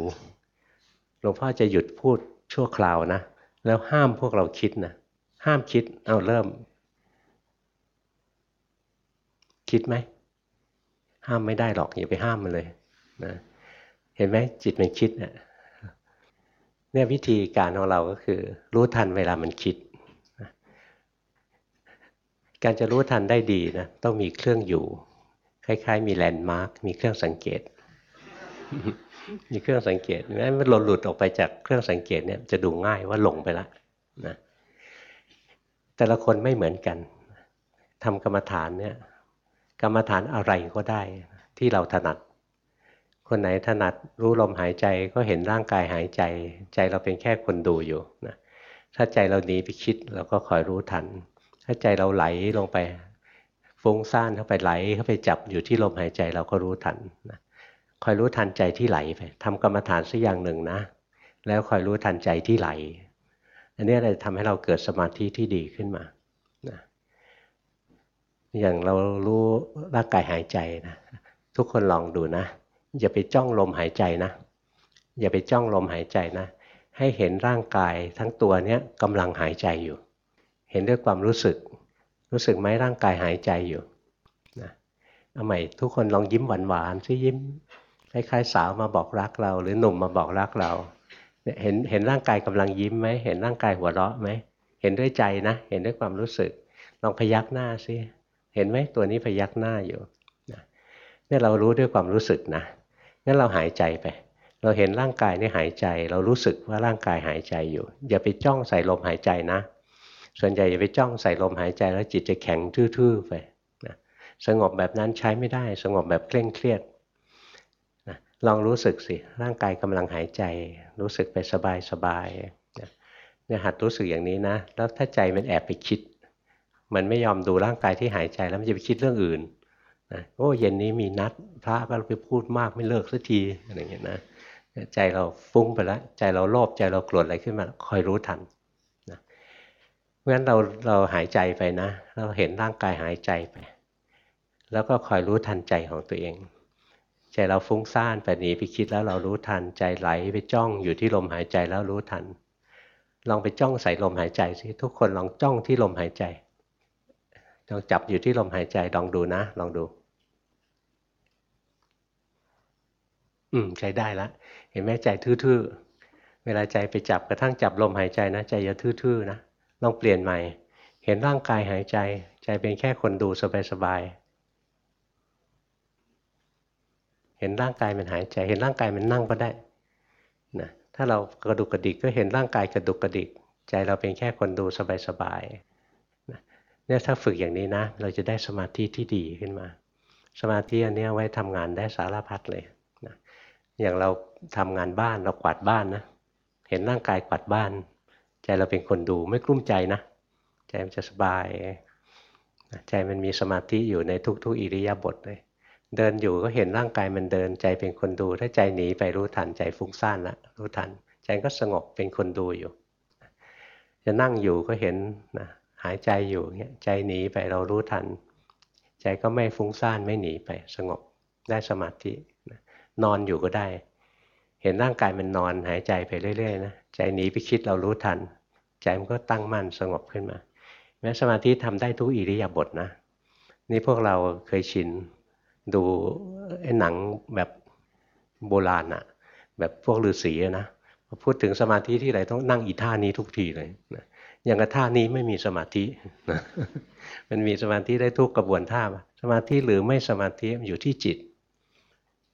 หลวงพ่อจะหยุดพูดชั่วคราวนะ แล้วห้ามพวกเราคิดนะ ห้ามคิด เอาเริ่ม คิดไหม ห้ามไม่ได้หรอก อย่าไปห้ามมันเลยนะเห็นไหมจิตมันคิดเนะี่ยเนี่ยวิธีการของเราก็คือ รู้ทันเวลามันคิด การจะรู้ทันได้ดีนะต้องมีเครื่องอยู่ คล้าย ๆ มีแลนด์มาร์กมีเครื่องสังเกต มีเครื่องสังเกตงั้นมันหลุดหลุดออกไปจากเครื่องสังเกตเนี่ยจะดูง่ายว่าหลงไปแล้วนะ แต่ละคนไม่เหมือนกันทำกรรมฐานเนี่ยกรรมฐานอะไรก็ได้ที่เราถนัด คนไหนถนัดรู้ลมหายใจก็เห็นร่างกายหายใจ ใจเราเป็นแค่คนดูอยู่นะถ้าใจเราหนีไปคิดเราก็คอยรู้ทัน ถ้าใจเราไหลลงไปฟุ้งซ่านเข้าไปไหลเข้าไปจับอยู่ที่ลมหายใจเราก็รู้ทันนะคอยรู้ทันใจที่ไหลไปทำกรรมฐานสักอย่างหนึ่งนะ แล้วคอยรู้ทันใจที่ไหล อันนี้จะไรทำให้เราเกิดสมาธิที่ดีขึ้นมานะอย่างเรารู้ร่างกายหายใจนะทุกคนลองดูนะ อย่าไปจ้องลมหายใจนะ อย่าไปจ้องลมหายใจนะ ให้เห็นร่างกายทั้งตัวเนี้ยกำลังหายใจอยู่ เห็นด้วยความรู้สึก รู้สึกไหมร่างกายหายใจอยู่นะเอาใหม่ทุกคนลองยิ้มหวานๆซิยิ้มคล้ายๆสาวมาบอกรักเรา หรือหนุ่มมาบอกรักเรา เห็นเห็นร่างกายกำลังยิ้มไหมเห็นร่างกายหัวเราะไหมเห็นด้วยใจนะ เห็นด้วยความรู้สึก ลองพยักหน้าซิเห็นไหมตัวนี้พยักหน้าอยู่เนี่ยเรารู้ด้วยความรู้สึกนะงั้นเราหายใจไป เราเห็นร่างกายนี่หายใจ เรารู้สึกว่าร่างกายหายใจอยู่ อย่าไปจ้องใส่ลมหายใจนะ ส่วนใหญ่อย่าไปจ้องใส่ลมหายใจแล้วจิตจะแข็งทื่อๆไปนะสงบแบบนั้นใช้ไม่ได้ สงบแบบเคร่งเครียด ลองรู้สึกสิ ร่างกายกำลังหายใจ รู้สึกไปสบายสบายเนี่ยหัดรู้สึกอย่างนี้นะ แล้วถ้าใจมันแอบไปคิด มันไม่ยอมดูร่างกายที่หายใจแล้วมันจะไปคิดเรื่องอื่นนะโอ้เย็นนี้มีนัดพระก็ไปพูดมากไม่เลิกสักทีอะไรอย่างเงี้ยนะใจเราฟุ้งไปแล้วใจเราโลภใจเราโกรธอะไรขึ้นมาคอยรู้ทันนะเพราะฉะนั้นเราเราหายใจไปนะ เราเห็นร่างกายหายใจไป แล้วก็คอยรู้ทันใจของตัวเอง ใจเราฟุ้งซ่านไปหนีไปคิดแล้วเรารู้ทัน ใจไหลไปจ้องอยู่ที่ลมหายใจแล้วรู้ทัน ลองไปจ้องใส่ลมหายใจสิทุกคนลองจ้องที่ลมหายใจลองจับอยู่ที่ลมหายใจลองดูนะ ลองดู อืมใช้ได้ละเห็นไหมใจทื่อๆเวลาใจไปจับกระทั่งจับลมหายใจนะใจอย่าทื่อๆนะลองเปลี่ยนใหม่ เห็นร่างกายหายใจ ใจเป็นแค่คนดูสบายๆ เห็นร่างกายมันหายใจ เห็นร่างกายมันนั่งก็ได้นะถ้าเรากระดุกกระดิกก็เห็นร่างกายกระดุกกระดิก ใจเราเป็นแค่คนดูสบายๆนะเนี่ยถ้าฝึกอย่างนี้นะ เราจะได้สมาธิที่ดีขึ้นมา สมาธิอันนี้ไว้ทำงานได้สารพัดเลยนะอย่างเราทำงานบ้านเรากวาดบ้านนะเห็นร่างกายกวาดบ้าน ใจเราเป็นคนดูไม่กลุ้มใจนะใจมันจะสบายใจมันมีสมาธิอยู่ในทุก ๆ อิริยาบถเลย เดินอยู่ก็เห็นร่างกายมันเดินใจเป็นคนดู ถ้าใจหนีไปรู้ทันใจฟุ้งซ่านละรู้ทัน ใจก็สงบเป็นคนดูอยู่ จะนั่งอยู่ก็เห็นนะหายใจอยู่เงี้ยใจหนีไปเรารู้ทัน ใจก็ไม่ฟุ้งซ่านไม่หนีไปสงบได้สมาธินอนอยู่ก็ได้ เห็นร่างกายมันนอนหายใจไปเรื่อยๆนะใจหนีไปคิดเรารู้ทัน ใจมันก็ตั้งมั่นสงบขึ้นมาแม้สมาธิทำได้ทุกอิริยาบถนะนี่พวกเราเคยชิน ดูไอ้หนังแบบโบราณอะแบบพวกฤาษีนะพูดถึงสมาธิที่ไหนต้องนั่งอีท่านี้ทุกทีเลยนะอย่างกับท่านี้ไม่มีสมาธินะมันมีสมาธิได้ทุกกระบวนท่า สมาธิหรือไม่สมาธิมันอยู่ที่จิต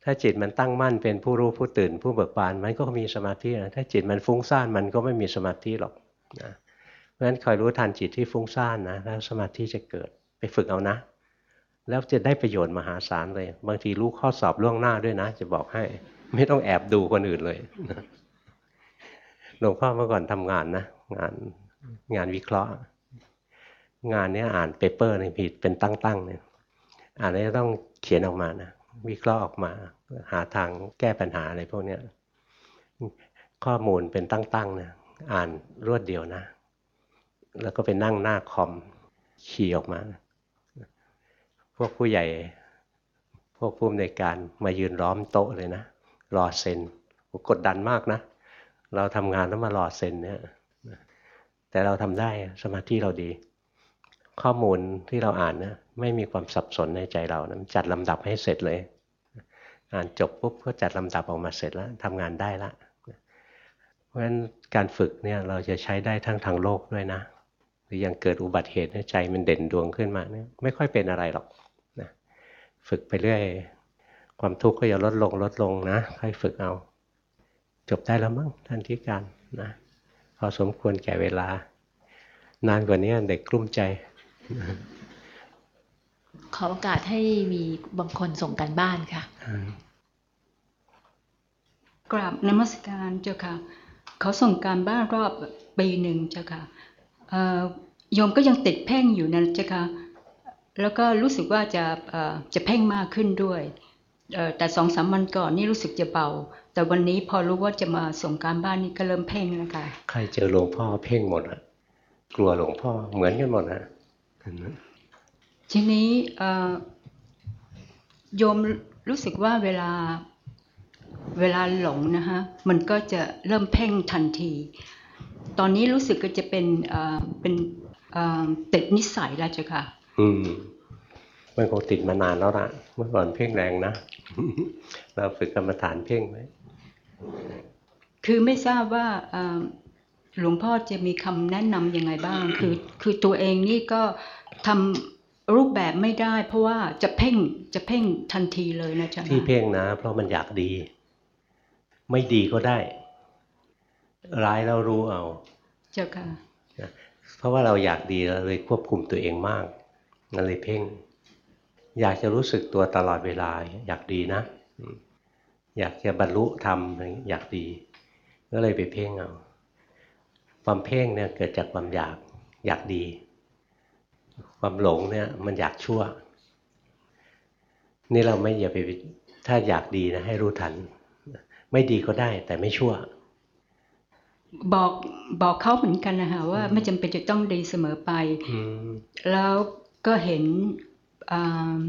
ถ้าจิตมันตั้งมั่นเป็นผู้รู้ผู้ตื่น ผู้เบิกบานมันก็มีสมาธินะถ้าจิตมันฟุ้งซ่านมันก็ไม่มีสมาธิหรอกนะเพราะฉะนั้นคอยรู้ทันจิตที่ฟุ้งซ่านนะแล้วสมาธิจะเกิดไปฝึกเอานะ แล้วจะได้ประโยชน์มหาศาลเลย บางทีรู้ข้อสอบล่วงหน้าด้วยนะ จะบอกให้ ไม่ต้องแอบดูคนอื่นเลยหลวงพ่อเมื่อก่อนทำงานนะ งานงานวิเคราะห์ งานนี้อ่านเปเปอร์ในผิดเป็นตั้งๆเนี่ยอ่านแล้วต้องเขียนออกมานะวิเคราะห์ออกมา หาทางแก้ปัญหาอะไรพวกเนี้ยข้อมูลเป็นตั้งๆนะอ่านรวดเดียวนะ แล้วก็ไปนั่งหน้าคอมขี่ออกมา พวกผู้ใหญ่ พวกผู้อำนวยการมายืนล้อมโต๊ะเลยนะ รอเซ็นกดดันมากนะ เราทำงานแล้วมารอเซ็นเนี่ยแต่เราทำได้สมาธิเราดี ข้อมูลที่เราอ่านนะไม่มีความสับสนในใจเรานะจัดลำดับให้เสร็จเลย อ่านจบปุ๊บก็จัดลำดับออกมาเสร็จแล้วทำงานได้ละเพราะฉะนั้นการฝึกเนี่ยเราจะใช้ได้ทั้งทางโลกด้วยนะหรือยังเกิดอุบัติเหตุใจมันเด่นดวงขึ้นมาเนี่ยไม่ค่อยเป็นอะไรหรอก ฝึกไปเรื่อย ความทุกข์ก็จะลดลงลดลงนะค่อยฝึกเอา จบได้แล้วมั้งท่านที่การนะพอสมควรแก่เวลา นานกว่านี้เด็กกลุ้มใจ ขอโอกาสให้มีบางคนส่งกันบ้านค่ะ กราบนมัสการเจ้าค่ะ เขาส่งการบ้านรอบปีหนึ่งเจ้าค่ะเอ่อโยมก็ยังติดเพ่งอยู่นะเจ้าค่ะ แล้วก็รู้สึกว่าจะเอ่อจะเพ่งมากขึ้นด้วยเอ่อแต่สองสามวันก่อนนี่รู้สึกจะเบา แต่วันนี้พอรู้ว่าจะมาส่งการบ้านนี่ก็เริ่มเพ่งแล้วค่ะใครเจอหลวงพ่อเพ่งหมดอะกลัวหลวงพ่อเหมือนกันหมดนะทีนี้เอ่อโยมรู้สึกว่าเวลาเวลาหลงนะฮะมันก็จะเริ่มเพ่งทันที ตอนนี้รู้สึกก็จะเป็นเอ่อเป็นเอ่อติดนิสัยแล้วเจ้าค่ะ อืมมันคงติดมานานแล้วละเมื่อก่อนเพ่งแรงนะ เราฝึกกรรมฐานเพ่งไว้คือไม่ทราบว่าเอ่อหลวงพ่อจะมีคำแนะนำยังไงบ้าง คือคือตัวเองนี่ก็ทำรูปแบบไม่ได้ เพราะว่าจะเพ่งจะเพ่งทันทีเลยนะจ๊ะที่เพ่งนะ เพราะมันอยากดี ไม่ดีก็ได้ ร้ายเรารู้เอา เจ้าค่ะนะเพราะว่าเราอยากดีเราเลยควบคุมตัวเองมาก นั่นเลยเพ่ง อยากจะรู้สึกตัวตลอดเวลาอยากดีนะอืมอยากจะบรรลุธรรมอะไรอย่างเงี้ยอยากดี ก็เลยไปเพ่งเอาความเพ่งเนี่ยเกิดจากความอยากอยากดี ความหลงเนี่ยมันอยากชั่ว นี่เราไม่อย่าไปถ้าอยากดีนะให้รู้ทัน ไม่ดีก็ได้แต่ไม่ชั่ว บอกบอกเขาเหมือนกันนะคะว่าไม่จำเป็นจะต้องดีเสมอไปอืมแล้ว ก็เห็นอ่า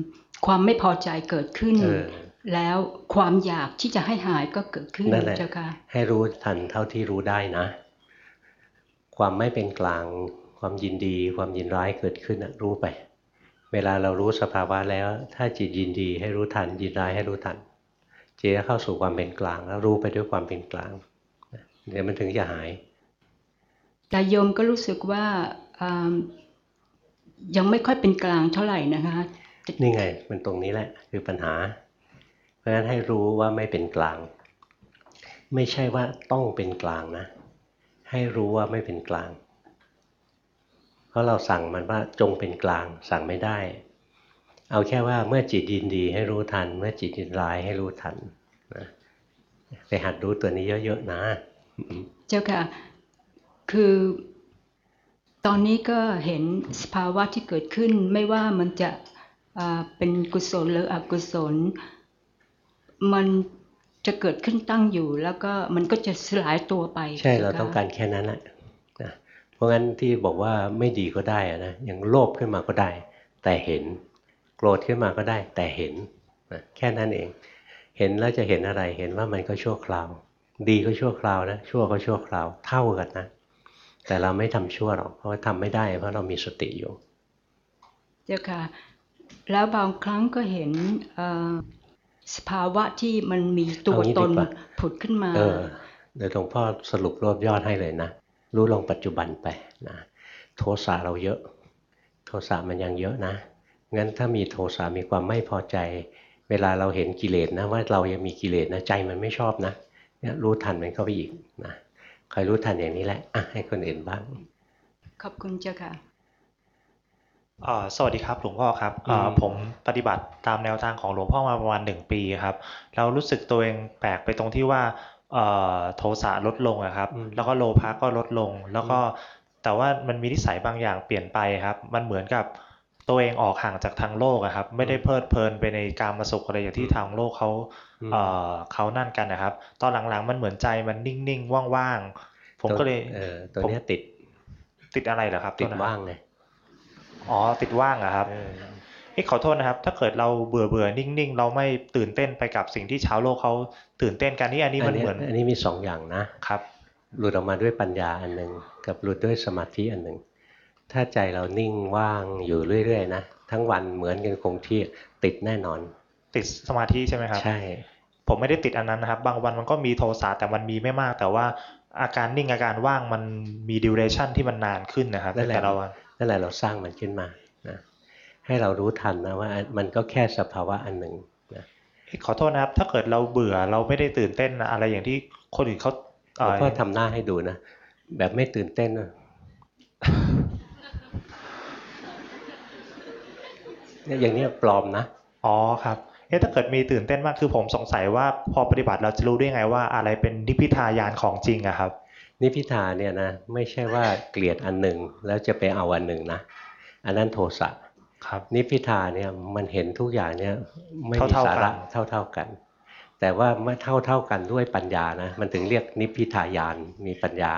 ความไม่พอใจเกิดขึ้นเออแล้วความอยากที่จะให้หายก็เกิดขึ้นนั่นแหละเจ้าค่ะให้รู้ทันเท่าที่รู้ได้นะ ความไม่เป็นกลาง ความยินดี ความยินร้ายเกิดขึ้นนะรู้ไป เวลาเรารู้สภาวะแล้ว ถ้าจิตยินดีให้รู้ทัน ยินร้ายให้รู้ทันจิตจะเข้าสู่ความเป็นกลาง แล้วรู้ไปด้วยความเป็นกลางเดี๋ยวมันถึงจะหายแต่โยมก็รู้สึกว่าอ่า ยังไม่ค่อยเป็นกลางเท่าไหร่นะคะ นี่ไง มันตรงนี้แหละ คือปัญหา เพราะฉะนั้นให้รู้ว่าไม่เป็นกลาง ไม่ใช่ว่าต้องเป็นกลางนะ ให้รู้ว่าไม่เป็นกลาง เพราะเราสั่งมันว่าจงเป็นกลาง สั่งไม่ได้ เอาแค่ว่าเมื่อจิตยินดีให้รู้ทัน เมื่อจิตยินร้ายให้รู้ทันนะไปหัดรู้ตัวนี้เยอะๆนะอืมเจ้าค่ะ คือ ตอนนี้ก็เห็นสภาวะที่เกิดขึ้นไม่ว่ามันจะอ่าเป็นกุศลหรืออกุศล มันจะเกิดขึ้นตั้งอยู่ แล้วก็มันก็จะสลายตัวไป ใช่จ้เราค่ะต้องการแค่นั้นแหละนะเพราะงั้นที่บอกว่าไม่ดีก็ได้อะนะอย่างโลภขึ้นมาก็ได้ แต่เห็นโกรธขึ้นมาก็ได้ แต่เห็นนะแค่นั้นเอง เห็นแล้วจะเห็นอะไรเห็นว่ามันก็ชั่วคราว ดีก็ชั่วคราวนะชั่วก็ชั่วคราวเท่ากันนะ แต่เราไม่ทำชั่วหรอกเพราะว่าทำไม่ได้ เพราะเรามีสติอยู่ เจ้าค่ะ แล้วบางครั้งก็เห็นเอ่อสภาวะที่มันมีตัวเอางี้ตดีนกว่าผุดขึ้นมา เออเดี๋ยวหลวงพ่อสรุปรวบยอดให้เลยนะ รู้ลงปัจจุบันไปนะโทสะเราเยอะ โทสะมันยังเยอะนะ งั้นถ้ามีโทสะมีความไม่พอใจ เวลาเราเห็นกิเลสนะว่าเรายังมีกิเลสนะใจมันไม่ชอบนะเนี่ยรู้ทันมันเข้าไปอีกนะ คอยรู้ทันอย่างนี้แหละอะให้คนอื่นบ้าง ขอบคุณเจ้าค่ะอ่าสวัสดีครับหลวงพ่อครับอ่าอืมผมปฏิบัติตามแนวทางของหลวงพ่อมาประมาณหนึ่งปีครับแล้วรู้สึกตัวเองแปลกไปตรงที่ว่าเอ่อโทสะลดลงอะครับอืมแล้วก็โลภะก็ลดลง แล้วก็แต่ว่ามันมีนิสัยบางอย่างเปลี่ยนไปครับ มันเหมือนกับ ตัวเองออกห่างจากทางโลกอะครับ ไม่ได้เพลิดเพลินไปในการมาสุขอะไรอย่างที่ทางโลกเขาอืมเอ่อเขานั่นกันนะครับ ตอนหลังๆมันเหมือนใจมันนิ่งๆว่างๆผมก็เลยเออตัวเนี้ยติด ติดอะไรเหรอครับ ติดโทษนะว่างไงอ๋อติดว่างอะครับเออเอ้ขอโทษนะครับ ถ้าเกิดเราเบื่อเบื่อนิ่งๆ เราไม่ตื่นเต้นไปกับสิ่งที่ชาวโลกเขาตื่นเต้นกันนี่อันนี้มันยเหมือนอันนี้มีสองอย่างนะครับหลุดออกมาด้วยปัญญาอันหนึ่งกับหลุดด้วยสมาธิอันหนึ่ง ถ้าใจเรานิ่งว่างอยู่เรื่อยๆนะทั้งวันเหมือนกันคงที่ติดแน่นอน ติดสมาธิใช่ไหมครับ ใช่ ผมไม่ได้ติดอันนั้นนะครับ บางวันมันก็มีโทสะแต่มันมีไม่มาก แต่ว่าอาการนิ่งอาการว่างมันมีดิวเรชันที่มันนานขึ้นนะครับนั่นแหละแต่ละวันนั่นแหละเราสร้างมันขึ้นมานะให้เรารู้ทันนะว่ามันก็แค่สภาวะอันหนึ่งนะเอ้ขอโทษนะครับ ถ้าเกิดเราเบื่อเราไม่ได้ตื่นเต้นอะไรอย่างที่คนอื่นเขาหเอ่ลวองพ่อทำหน้าให้ดูนะแบบไม่ตื่นเต้นนะ เนี่ยอย่างเนี้ยปลอมนะ อ๋อครับเอ๊ะถ้าเกิดมีตื่นเต้นมากคือผมสงสัยว่าพอปฏิบัติเราจะรู้ได้ไงว่าอะไรเป็นนิพพิทายานของจริงอะครับ นิพพิทาเนี่ยนะไม่ใช่ว่าเกลียดอันหนึ่งแล้วจะไปเอาอันหนึ่งนะ อันนั้นโทสะครับนิพพิทาเนี่ยมันเห็นทุกอย่างเนี่ยไม่มีเท่าๆสาระกันเท่าๆกัน แต่ว่าไม่เท่าเท่าๆกันด้วยปัญญานะมันถึงเรียกนิพพิทายานมีปัญญา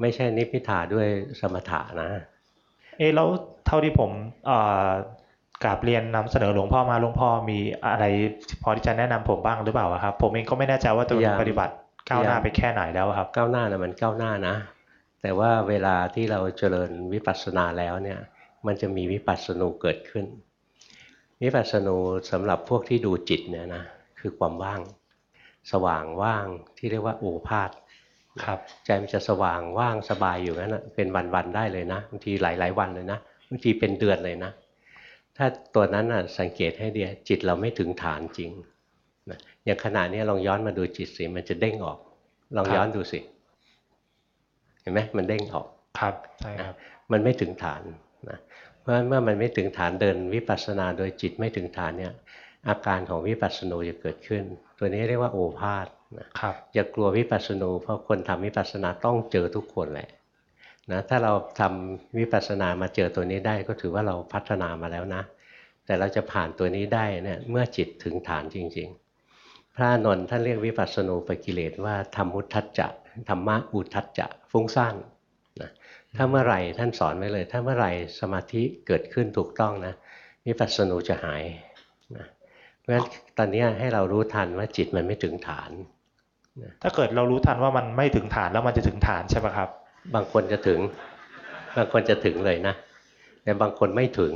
ไม่ใช่นิพพิทาด้วยสมถะนะ เอะแล้วเท่าที่ผมเอ่อ กราบเรียนนำเสนอหลวงพ่อมาหลวงพ่อมีอะไร พอที่จะแนะนำผมบ้างหรือเปล่าอะครับ ผมเองก็ไม่แน่ใจว่าตัวเองปฏิบัติก้าวหน้าไปแค่ไหนแล้วอะครับก้าวหน้านะมันก้าวหน้านะ แต่ว่าเวลาที่เราเจริญวิปัสสนาแล้วเนี่ยมันจะมีวิปัสสนูเกิดขึ้น วิปัสสนูสำหรับพวกที่ดูจิตเนี่ยนะคือความว่าง สว่างว่างที่เรียกว่าโอภาษครับใจมันจะสว่างว่างสบายอยู่งั้นนะเป็นวันๆได้เลยนะบางทีหลาย ๆ วันเลยนะบางทีเป็นเดือนเลยนะ ถ้าตัวนั้นน่ะสังเกตให้ดีจิตเราไม่ถึงฐานจริงนะอย่างขณะนี้ลองย้อนมาดูจิตสิมันจะเด้งออก ลองย้อนดูสิ เห็นไหมมันเด้งออกครับใช่ครับ มันไม่ถึงฐานนะเพราะฉะนั้นเมื่อมันไม่ถึงฐานเดินวิปัสสนาโดยจิตไม่ถึงฐานเนี่ย อาการของวิปัสสนูจะเกิดขึ้น ตัวนี้เรียกว่าโอภาษนะครับอย่ากลัววิปัสสนูเพราะคนทำวิปัสสนาต้องเจอทุกคนแหละ นะถ้าเราทำวิปัสสนามาเจอตัวนี้ได้ก็ถือว่าเราพัฒนามาแล้วนะ แต่เราจะผ่านตัวนี้ได้เนี่ยเมื่อจิตถึงฐานจริง ๆ พระนนท์ท่านเรียกวิปัสสนูปกิเลสว่าธรรมุทัจจะธรรมะอุทัจจะฟุ้งซ่านนะถ้าเมื่อไหร่ท่านสอนไว้เลย ถ้าเมื่อไหร่สมาธิเกิดขึ้นถูกต้องนะวิปัสสนูจะหายนะเพราะฉะนั้นตอนนี้ให้เรารู้ทันว่าจิตมันไม่ถึงฐานถ้าเกิดเรารู้ทันว่ามันไม่ถึงฐานแล้วมันจะถึงฐานใช่ไหมครับ บางคนจะถึง บางคนจะถึงเลยนะ แต่บางคนไม่ถึง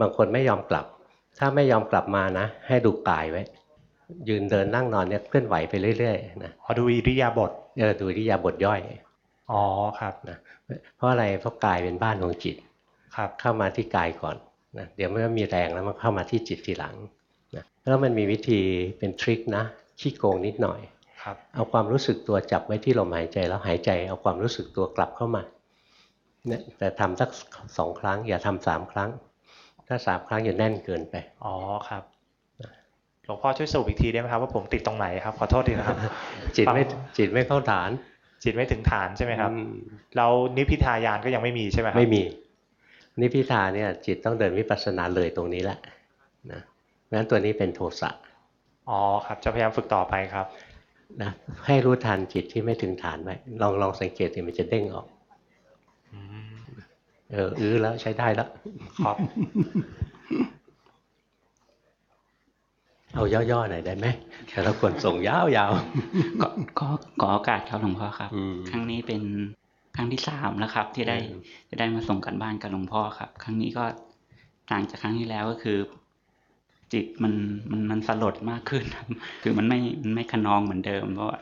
บางคนไม่ยอมกลับ ถ้าไม่ยอมกลับมานะ ให้ดูกายไว้ ยืนเดินนั่งนอนเนี่ยเคลื่อนไหวไปเรื่อยๆนะขอดูอิริยาบถเออดูที่ยาบทย่อย อ๋อครับนะเพราะอะไรเพราะกายเป็นบ้านของจิต ครับเข้ามาที่กายก่อนนะเดี๋ยวเมื่อมีแรงแล้วมันเข้ามาที่จิตทีหลังนะแล้วมันมีวิธีเป็นทริคนะขี้โกงนิดหน่อยครับ เอาความรู้สึกตัวจับไว้ที่ลมหายใจแล้วหายใจ เอาความรู้สึกตัวกลับเข้ามาเนี่ยแต่ทำสักสองครั้ง อย่าทำสามครั้ง ถ้าสามครั้งอย่าแน่นเกินไป อ๋อครับหลวงพ่อช่วยสรุปอีกทีได้ไหมครับว่าผมติดตรงไหนครับขอโทษทีนะครับ จิตไม่จิตไม่เข้าฐาน จิตไม่ถึงฐานใช่ไหมครับอืมเรานิพพิทายานก็ยังไม่มีใช่ไหมครับไม่มี นิพพิทาเนี่ยจิตต้องเดินวิปัสสนาเลยตรงนี้แหละนะเพราะฉะนั้นตัวนี้เป็นโทสะอ๋อครับจะพยายามฝึกต่อไปครับ นะให้รู้ทันจิตที่ไม่ถึงฐานไว้ลองลองสังเกตดิมันจะเด้งออกอืมเอออื้อแล้วใช้ได้แล้วครับ เอาย่อๆหน่อยได้ไหมแต่ละคนส่งยาวก็ก็ขอโอกาสครับหลวงพ่อครับอืมครั้งนี้เป็นครั้งที่สามแล้วครับ ที่ได้อืมจะได้มาส่งกันบ้านกับหลวงพ่อครับ ครั้งนี้ก็ต่างจากครั้งที่แล้วก็คือ จิตมันมันมันสลดมากขึ้นครับคือมันไม่มันไม่คะนองเหมือนเดิมเพราะว่า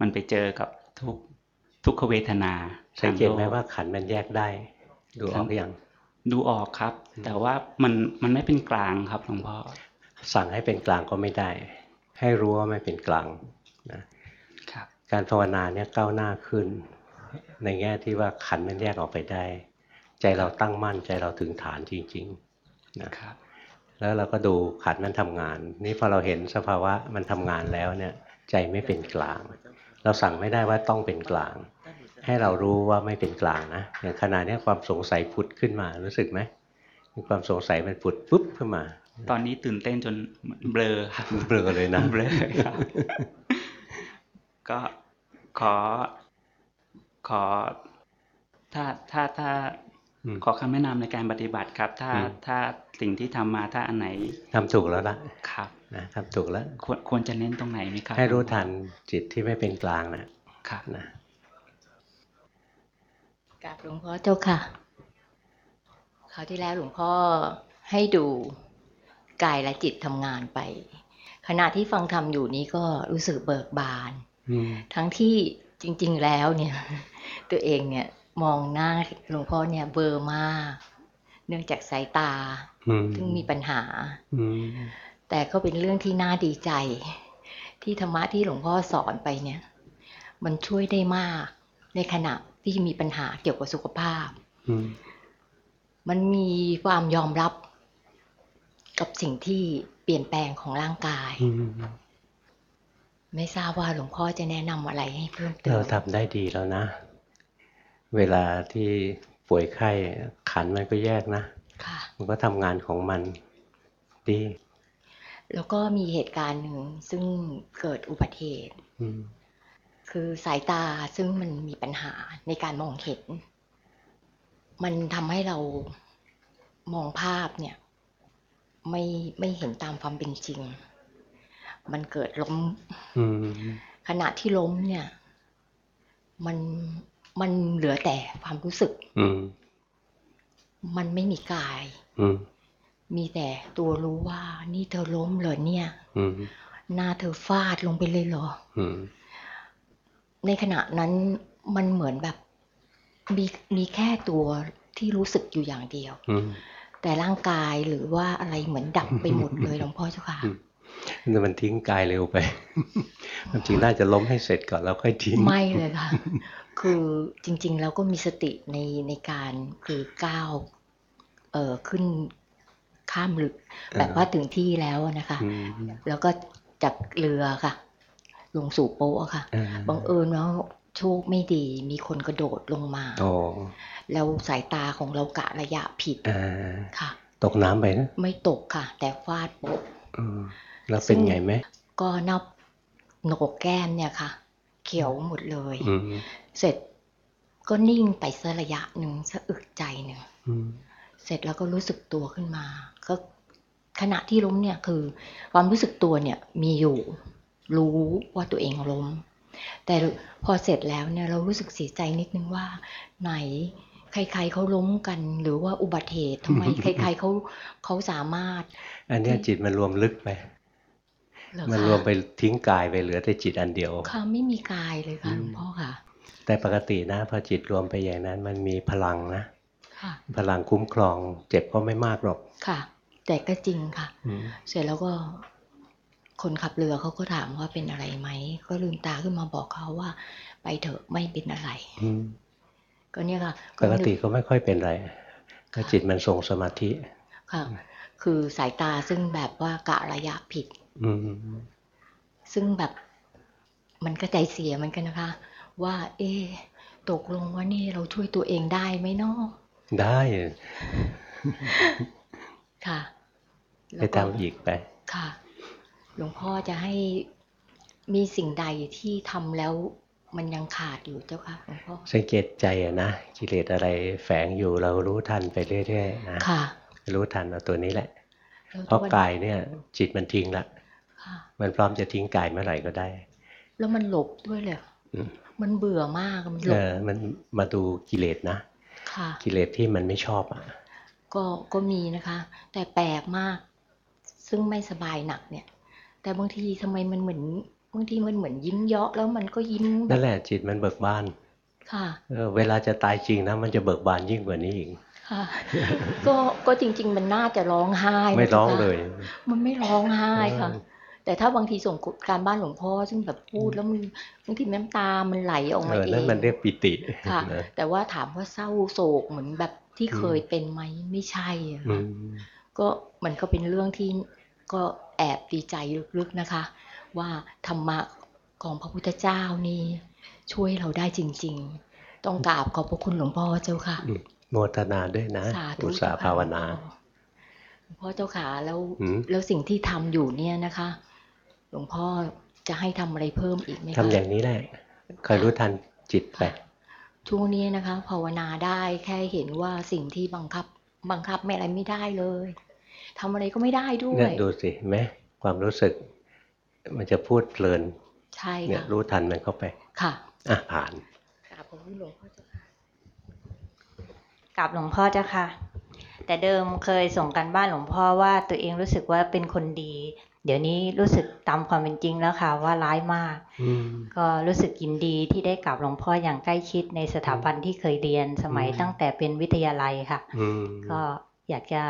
มันไปเจอกับทุกทุกขเวทนาๆสังเกตไหมทโลว่าขันธ์มันแยกได้ ดูออกหรือยังดูออกครับ แต่ว่ามันมันไม่เป็นกลางครับหลวงพ่อสั่งให้เป็นกลางก็ไม่ได้ ให้รู้ว่าไม่เป็นกลางนะครับการภาวนาเนี่ยก้าวหน้าขึ้น ในแง่ที่ว่าขันธ์มันแยกออกไปได้ ใจเราตั้งมั่นใจเราถึงฐานจริงๆนะครับ แล้วเราก็ดูขันธ์มันทำงาน นี่พอเราเห็นสภาวะมันทำงานแล้วเนี่ย ใจไม่เป็นกลาง เราสั่งไม่ได้ว่าต้องเป็นกลาง ให้เรารู้ว่าไม่เป็นกลางนะอย่างขณะเนี้ยความสงสัยผุดขึ้นมารู้สึกไหมมีความสงสัยมันผุดปุ๊บขึ้นมา ตอนนี้ตื่นเต้นจนเบลอครับเบลอเลยนะเบลอครับก็ขอขอถ้าถ้าถ้าอืม ขอคำแนะนำในการปฏิบัติครับ ถ้าอืมถ้าสิ่งที่ทำมาถ้าอันไหนทำถูกแล้วละครับนะทำถูกแล้วควรควรจะเน้นตรงไหนไหมครับ ให้รู้ทันจิตที่ไม่เป็นกลางนะครับนะกราบหลวงพ่อเจ้าค่ะคราวที่แล้วหลวงพ่อให้ดูกายและจิตทำงานไป ขณะที่ฟังธรรมอยู่นี้ก็รู้สึกเบิกบานอืมทั้งที่จริง ๆ แล้วเนี่ย ตัวเองเนี่ย มองหน้าหลวงพ่อเนี่ยเบลอร์มาก เนื่องจากสายตาอืมซึ่งมีปัญหาอืมแต่ก็เป็นเรื่องที่น่าดีใจ ที่ธรรมะที่หลวงพ่อสอนไปเนี่ย มันช่วยได้มากในขณะที่มีปัญหาเกี่ยวกับสุขภาพอืมมันมีความยอมรับกับสิ่งที่เปลี่ยนแปลงของร่างกายอืมไม่ทราบว่าหลวงพ่อจะแนะนำอะไรให้เพิ่มเติเรามทำได้ดีแล้วนะ เวลาที่ป่วยไข้ขันธ์มันก็แยกนะค่ะมันก็ทำงานของมันดีแล้วก็มีเหตุการณ์หนึ่งซึ่งเกิดอุบัติเหตุอืมคือสายตาซึ่งมันมีปัญหาในการมองเห็น มันทำให้เรามองภาพเนี่ย ไม่ไม่เห็นตามความเป็นจริง มันเกิดล้มอืมขณะที่ล้มเนี่ย มัน มันเหลือแต่ความรู้สึก อืมมันไม่มีกาย อืมมีแต่ตัวรู้ว่า นี่เธอล้มเหรอเนี่ย อืมหน้าเธอฟาดลงไปเลยเหรออืมในขณะนั้นมันเหมือนแบบมีมีแค่ตัวที่รู้สึกอยู่อย่างเดียวอืมแต่ร่างกายหรือว่าอะไรเหมือนดับไปหมดเลยหลวงพ่อเจ้าค่ะอื มแต่มันทิ้งกายเร็วไปมันจริงน่าจะล้มให้เสร็จก่อนแล้วค่อยทิ้ง ไม่เลยค่ะ คือจริง ๆ แล้วก็มีสติในในการคือก้าวเอ่อขึ้นข้ามลึกแบบว่าถึงที่แล้วอะนะคะอืมแล้วก็จากเรือค่ะ ลงสู่โป๊ะอะค่ะอ่าบังเอิญว่าโชคไม่ดีมีคนกระโดดลงมาโอ้แล้วสายตาของเรากะระยะผิดอ่าค่ะ ตกน้ำไปนะ ไม่ตกค่ะ แต่ฟาดโป๊ะอืม แล้วเป็นไงไหมก็นับโหนกแก้มเนี่ยค่ะ เขียวหมดเลยอืมเสร็จก็นิ่งไปสักระยะหนึ่งสะอึกใจหนึ่งอืมเสร็จแล้วก็รู้สึกตัวขึ้นมา ก็ขณะที่ล้มเนี่ยคือ ความรู้สึกตัวเนี่ยมีอยู่ รู้ว่าตัวเองล้ม แต่พอเสร็จแล้วเนี่ยเรารู้สึกเสียใจนิดนึงว่า ไหนใครๆเขาล้มกัน หรือว่าอุบัติเหตุทำไมใครๆเขาเขาสามารถ อันเนี้ยจิตมันรวมลึกไปเหรอ มันคะรวมไปทิ้งกายไปเหลือแต่จิตอันเดียวค่ะไม่มีกายเลยค่ะอืมหลวงพ่อค่ะ แต่ปกตินะพอจิตรวมไปอย่างนั้น มันมีพลังนะค่ะพลังคุ้มครอง เจ็บก็ไม่มากหรอกค่ะ แต่ก็จริงค่ะอืมเสร็จแล้วก็คนขับเรือเขาก็ถามว่าเป็นอะไรไหม ก็ลืมตาขึ้นมาบอกเขาว่า ไปเถอะไม่เป็นอะไรอืมก็เนี่ยค่ะปกติก็ไม่ค่อยเป็นไรก็จิตมันทรงสมาธิค่ะ คือสายตาซึ่งแบบว่ากะระยะผิดอืม ซึ่งแบบมันก็ใจเสียเหมือนกันนะคะ ว่า เอะตกลงว่านี่เราช่วยตัวเองได้ไหมเนาะได้ ค่ะไปทำอีกไป ค่ะ หลวงพ่อจะให้มีสิ่งใดที่ทำแล้วมันยังขาดอยู่เจ้าค่ะหลวงพ่อสังเกตใจอะนะกิเลสอะไรแฝงอยู่เรารู้ทันไปเรื่อยๆนะค่ะ รู้ทันเอาตัวนี้แหละแล้วเพราะวันกายเนี่ย จิตมันทิ้งละค่ะ มันพร้อมจะทิ้งกายเมื่อไหร่ก็ได้ แล้วมันหลบด้วยเลยอืมมันเบื่อมากมันหลเอบอมันมาดูกิเลสนะค่ะกิเลสที่มันไม่ชอบอะก็ก็มีนะคะ แต่แปลกมาก ซึ่งไม่สบายหนักเนี่ย แต่บางทีทำไมมันเหมือนบางทีมันเหมือนยิ้มเยาะแล้วมันก็ยิ้มแบนั่บนแหละจิตมันเบิกบาน ค่ะเออเวลาจะตายจริงนะมันจะเบิกบานยิ่งกว่านี้อีกค่ะก็ก็จริง ๆ มันน่าจะร้องไห้นะไม่ร้องจ้ะเลย มันไม่ร้องไห้ค่ะเออ แต่ถ้าบางทีส่งการบ้านหลวงพ่อซึ่งแบบพูดแล้วมันบางทีน้ำตามันไหลออกเอมาอเอนั่นงมันเรียกปิติค่ะนะแต่ว่าถามว่าเศร้าโศกเหมือนแบบที่เคยเป็นไหมไม่ใช่อะอืค่ะมก็มันก็เป็นเรื่องที่ก็แอบดีใจลึกๆนะคะ ว่าธรรมะของพระพุทธเจ้านี่ช่วยเราได้จริง ๆ ต้องกราบขอบพระคุณหลวงพ่อเจ้าค่ะอืมโมทนาด้วยนะสาธุอุตสาห์ภาวนาหลวงพ่อเจ้าขาแล้วอืมแล้วสิ่งที่ทำอยู่เนี่ยนะคะห ลวงพ่อจะให้ทำอะไรเพิ่มอีกไหมคะทำอย่างนี้แหละคอยรู้ทันจิตไปช่วงนี้นะคะ ภาวนาได้แค่เห็นว่าสิ่งที่บังคับ บังคับไม่อะไรไม่ได้เลยทำอะไรก็ไม่ได้ด้วเนี่ยยดูสิเห็นไหมความรู้สึก มันจะพูดเพลินใช่เนี่ยค่ะรู้ทันมันเข้าไปค่ะอะผ่านกราบขอบคุณหลวงพ่อเจ้าค่ะกับหลวงพ่อเจ้าค่ะ แต่เดิมเคยส่งกันบ้านหลวงพ่อว่าตัวเองรู้สึกว่าเป็นคนดี เดี๋ยวนี้รู้สึกตามความเป็นจริงแล้วค่ะว่าร้ายมากอืมก็รู้สึกยินดีที่ได้กลับหลวงพ่ออย่างใกล้ชิดในสถาบันที่เคยเรียนสมัยอืมตั้งแต่เป็นวิทยาลัยค่ะอืมก็อยากจะ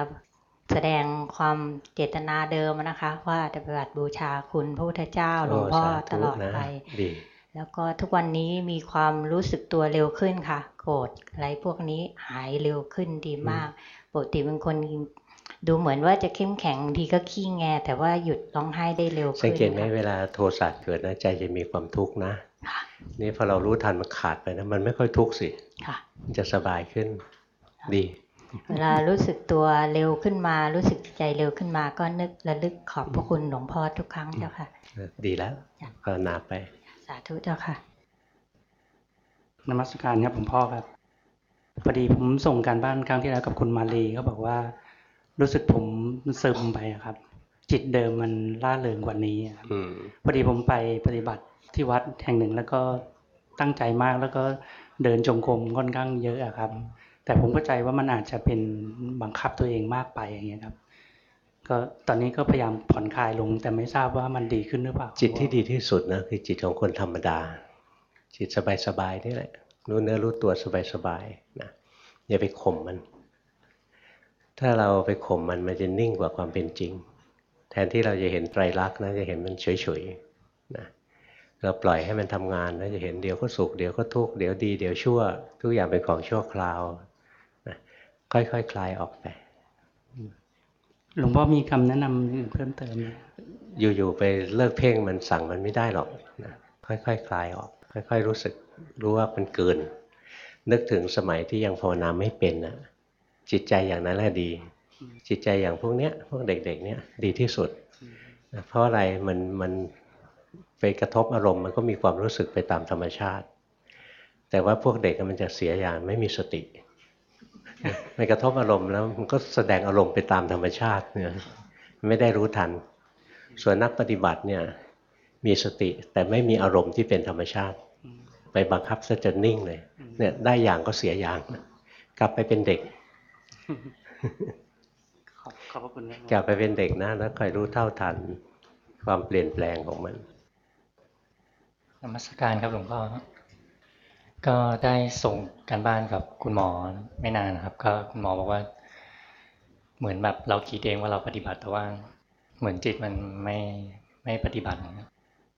แสดงความเจตนาเดิมนะคะ ว่าจะปฏิบัติบูชาคุณพระพุทธเจ้าหลวงพ่อโสาธุตลอดนะไปดีแล้วก็ทุกวันนี้มีความรู้สึกตัวเร็วขึ้นค่ะ โกรธอะไรพวกนี้หายเร็วขึ้นดีมาก ปกติเป็นคน ดูเหมือนว่าจะเข้มแข็งบางทีก็ขี้แง แต่ว่าหยุดร้องไห้ได้เร็วสัขึ้งนเกตไหมค่ะเวลาโทสะเกิดนะใจจะมีความทุกข์นะค่ะนี่พอเรารู้ทันมันขาดไปนะมันไม่ค่อยทุกข์สิค่ะมันจะสบายขึ้นดี เวลารู้สึกตัวเร็วขึ้นมา รู้สึกใจเร็วขึ้นมาก็นึกระลึกขอบพระคุณหลวงพ่อทุกครั้งเจ้าค่ะเออดีแล้วภาวนาไป สาธุเจ้าค่ะนมัสการครับหลวงพ่อครับพอดีผมส่งการบ้านครั้งที่แล้วกับคุณมาลีเขาบอกว่า รู้สึกผมซึมไปอะครับ จิตเดิมมันล่าเริงกว่านี้อะครับอืมพอดีผมไปปฏิบัติที่วัดแห่งหนึ่งแล้วก็ตั้งใจมากแล้วก็เดินจงกรมค่อนข้างเยอะอะครับ แต่ผมเข้าใจว่ามันอาจจะเป็นบังคับตัวเองมากไปอย่างเงี้ยครับก็ตอนนี้ก็พยายามผ่อนคลายลง แต่ไม่ทราบว่ามันดีขึ้นหรือเปล่า จิตที่ดีที่สุดนะคือจิตของคนธรรมดา จิตสบายๆนี่แหละรู้เนื้อรู้ตัวสบายๆนะอย่าไปข่มมัน ถ้าเราไปข่มมันมันจะนิ่งกว่าความเป็นจริง แทนที่เราจะเห็นไตรลักษณ์นะจะเห็นมันเฉยๆนะเราปล่อยให้มันทำงานนะจะเห็นเดี๋ยวก็สุขเดี๋ยวก็ทุกข์เดี๋ยวดีเดี๋ยวชั่ว ทุกอย่างเป็นของชั่วคราวนะค่อยๆคคลายออกไปหลวงพ่อมีคำแนะนำอื่นเพิ่มเติมไหมอยู่ๆไปเลิกเพ่งมันสั่งมันไม่ได้หรอกนะค่อยๆคคลายออก ค่อย ๆ รู้สึกรู้ว่ามันเกิน นึกถึงสมัยที่ยังภาวนาไม่เป็นนะ จิตใจอย่างนั้นแหละดี จิตใจอย่างพวกเนี้ยพวกเด็ก ๆ เนี้ยดีที่สุด เพราะอะไรมันมันไปกระทบอารมณ์มันก็มีความรู้สึกไปตามธรรมชาติ แต่ว่าพวกเด็กมันจะเสียอย่างไม่มีสติไปกระทบอารมณ์แล้วมันก็แสดงอารมณ์ไปตามธรรมชาติเนี่ยไม่ได้รู้ทัน ส่วนนักปฏิบัติเนี่ยมีสติแต่ไม่มีอารมณ์ที่เป็นธรรมชาติ ไปบังคับซะจนนิ่งเลยเนี่ยได้อย่างก็เสียอย่าง กลับไปเป็นเด็ก ขอบขอบพระคุณมากกลับไปเป็นเด็กนะแล้วคอยรู้เท่าทัน ความเปลี่ยนแปลงของมันนมัสการครับหลวงพ่อก็ได้ส่งการบ้านกับคุณหมอไม่นานนะครับ ก็คุณหมอบอกว่า เหมือนแบบเราคิดเองว่าเราปฏิบัติแต่ว่า เหมือนจิตมันไม่ไม่ปฏิบัตินะครับ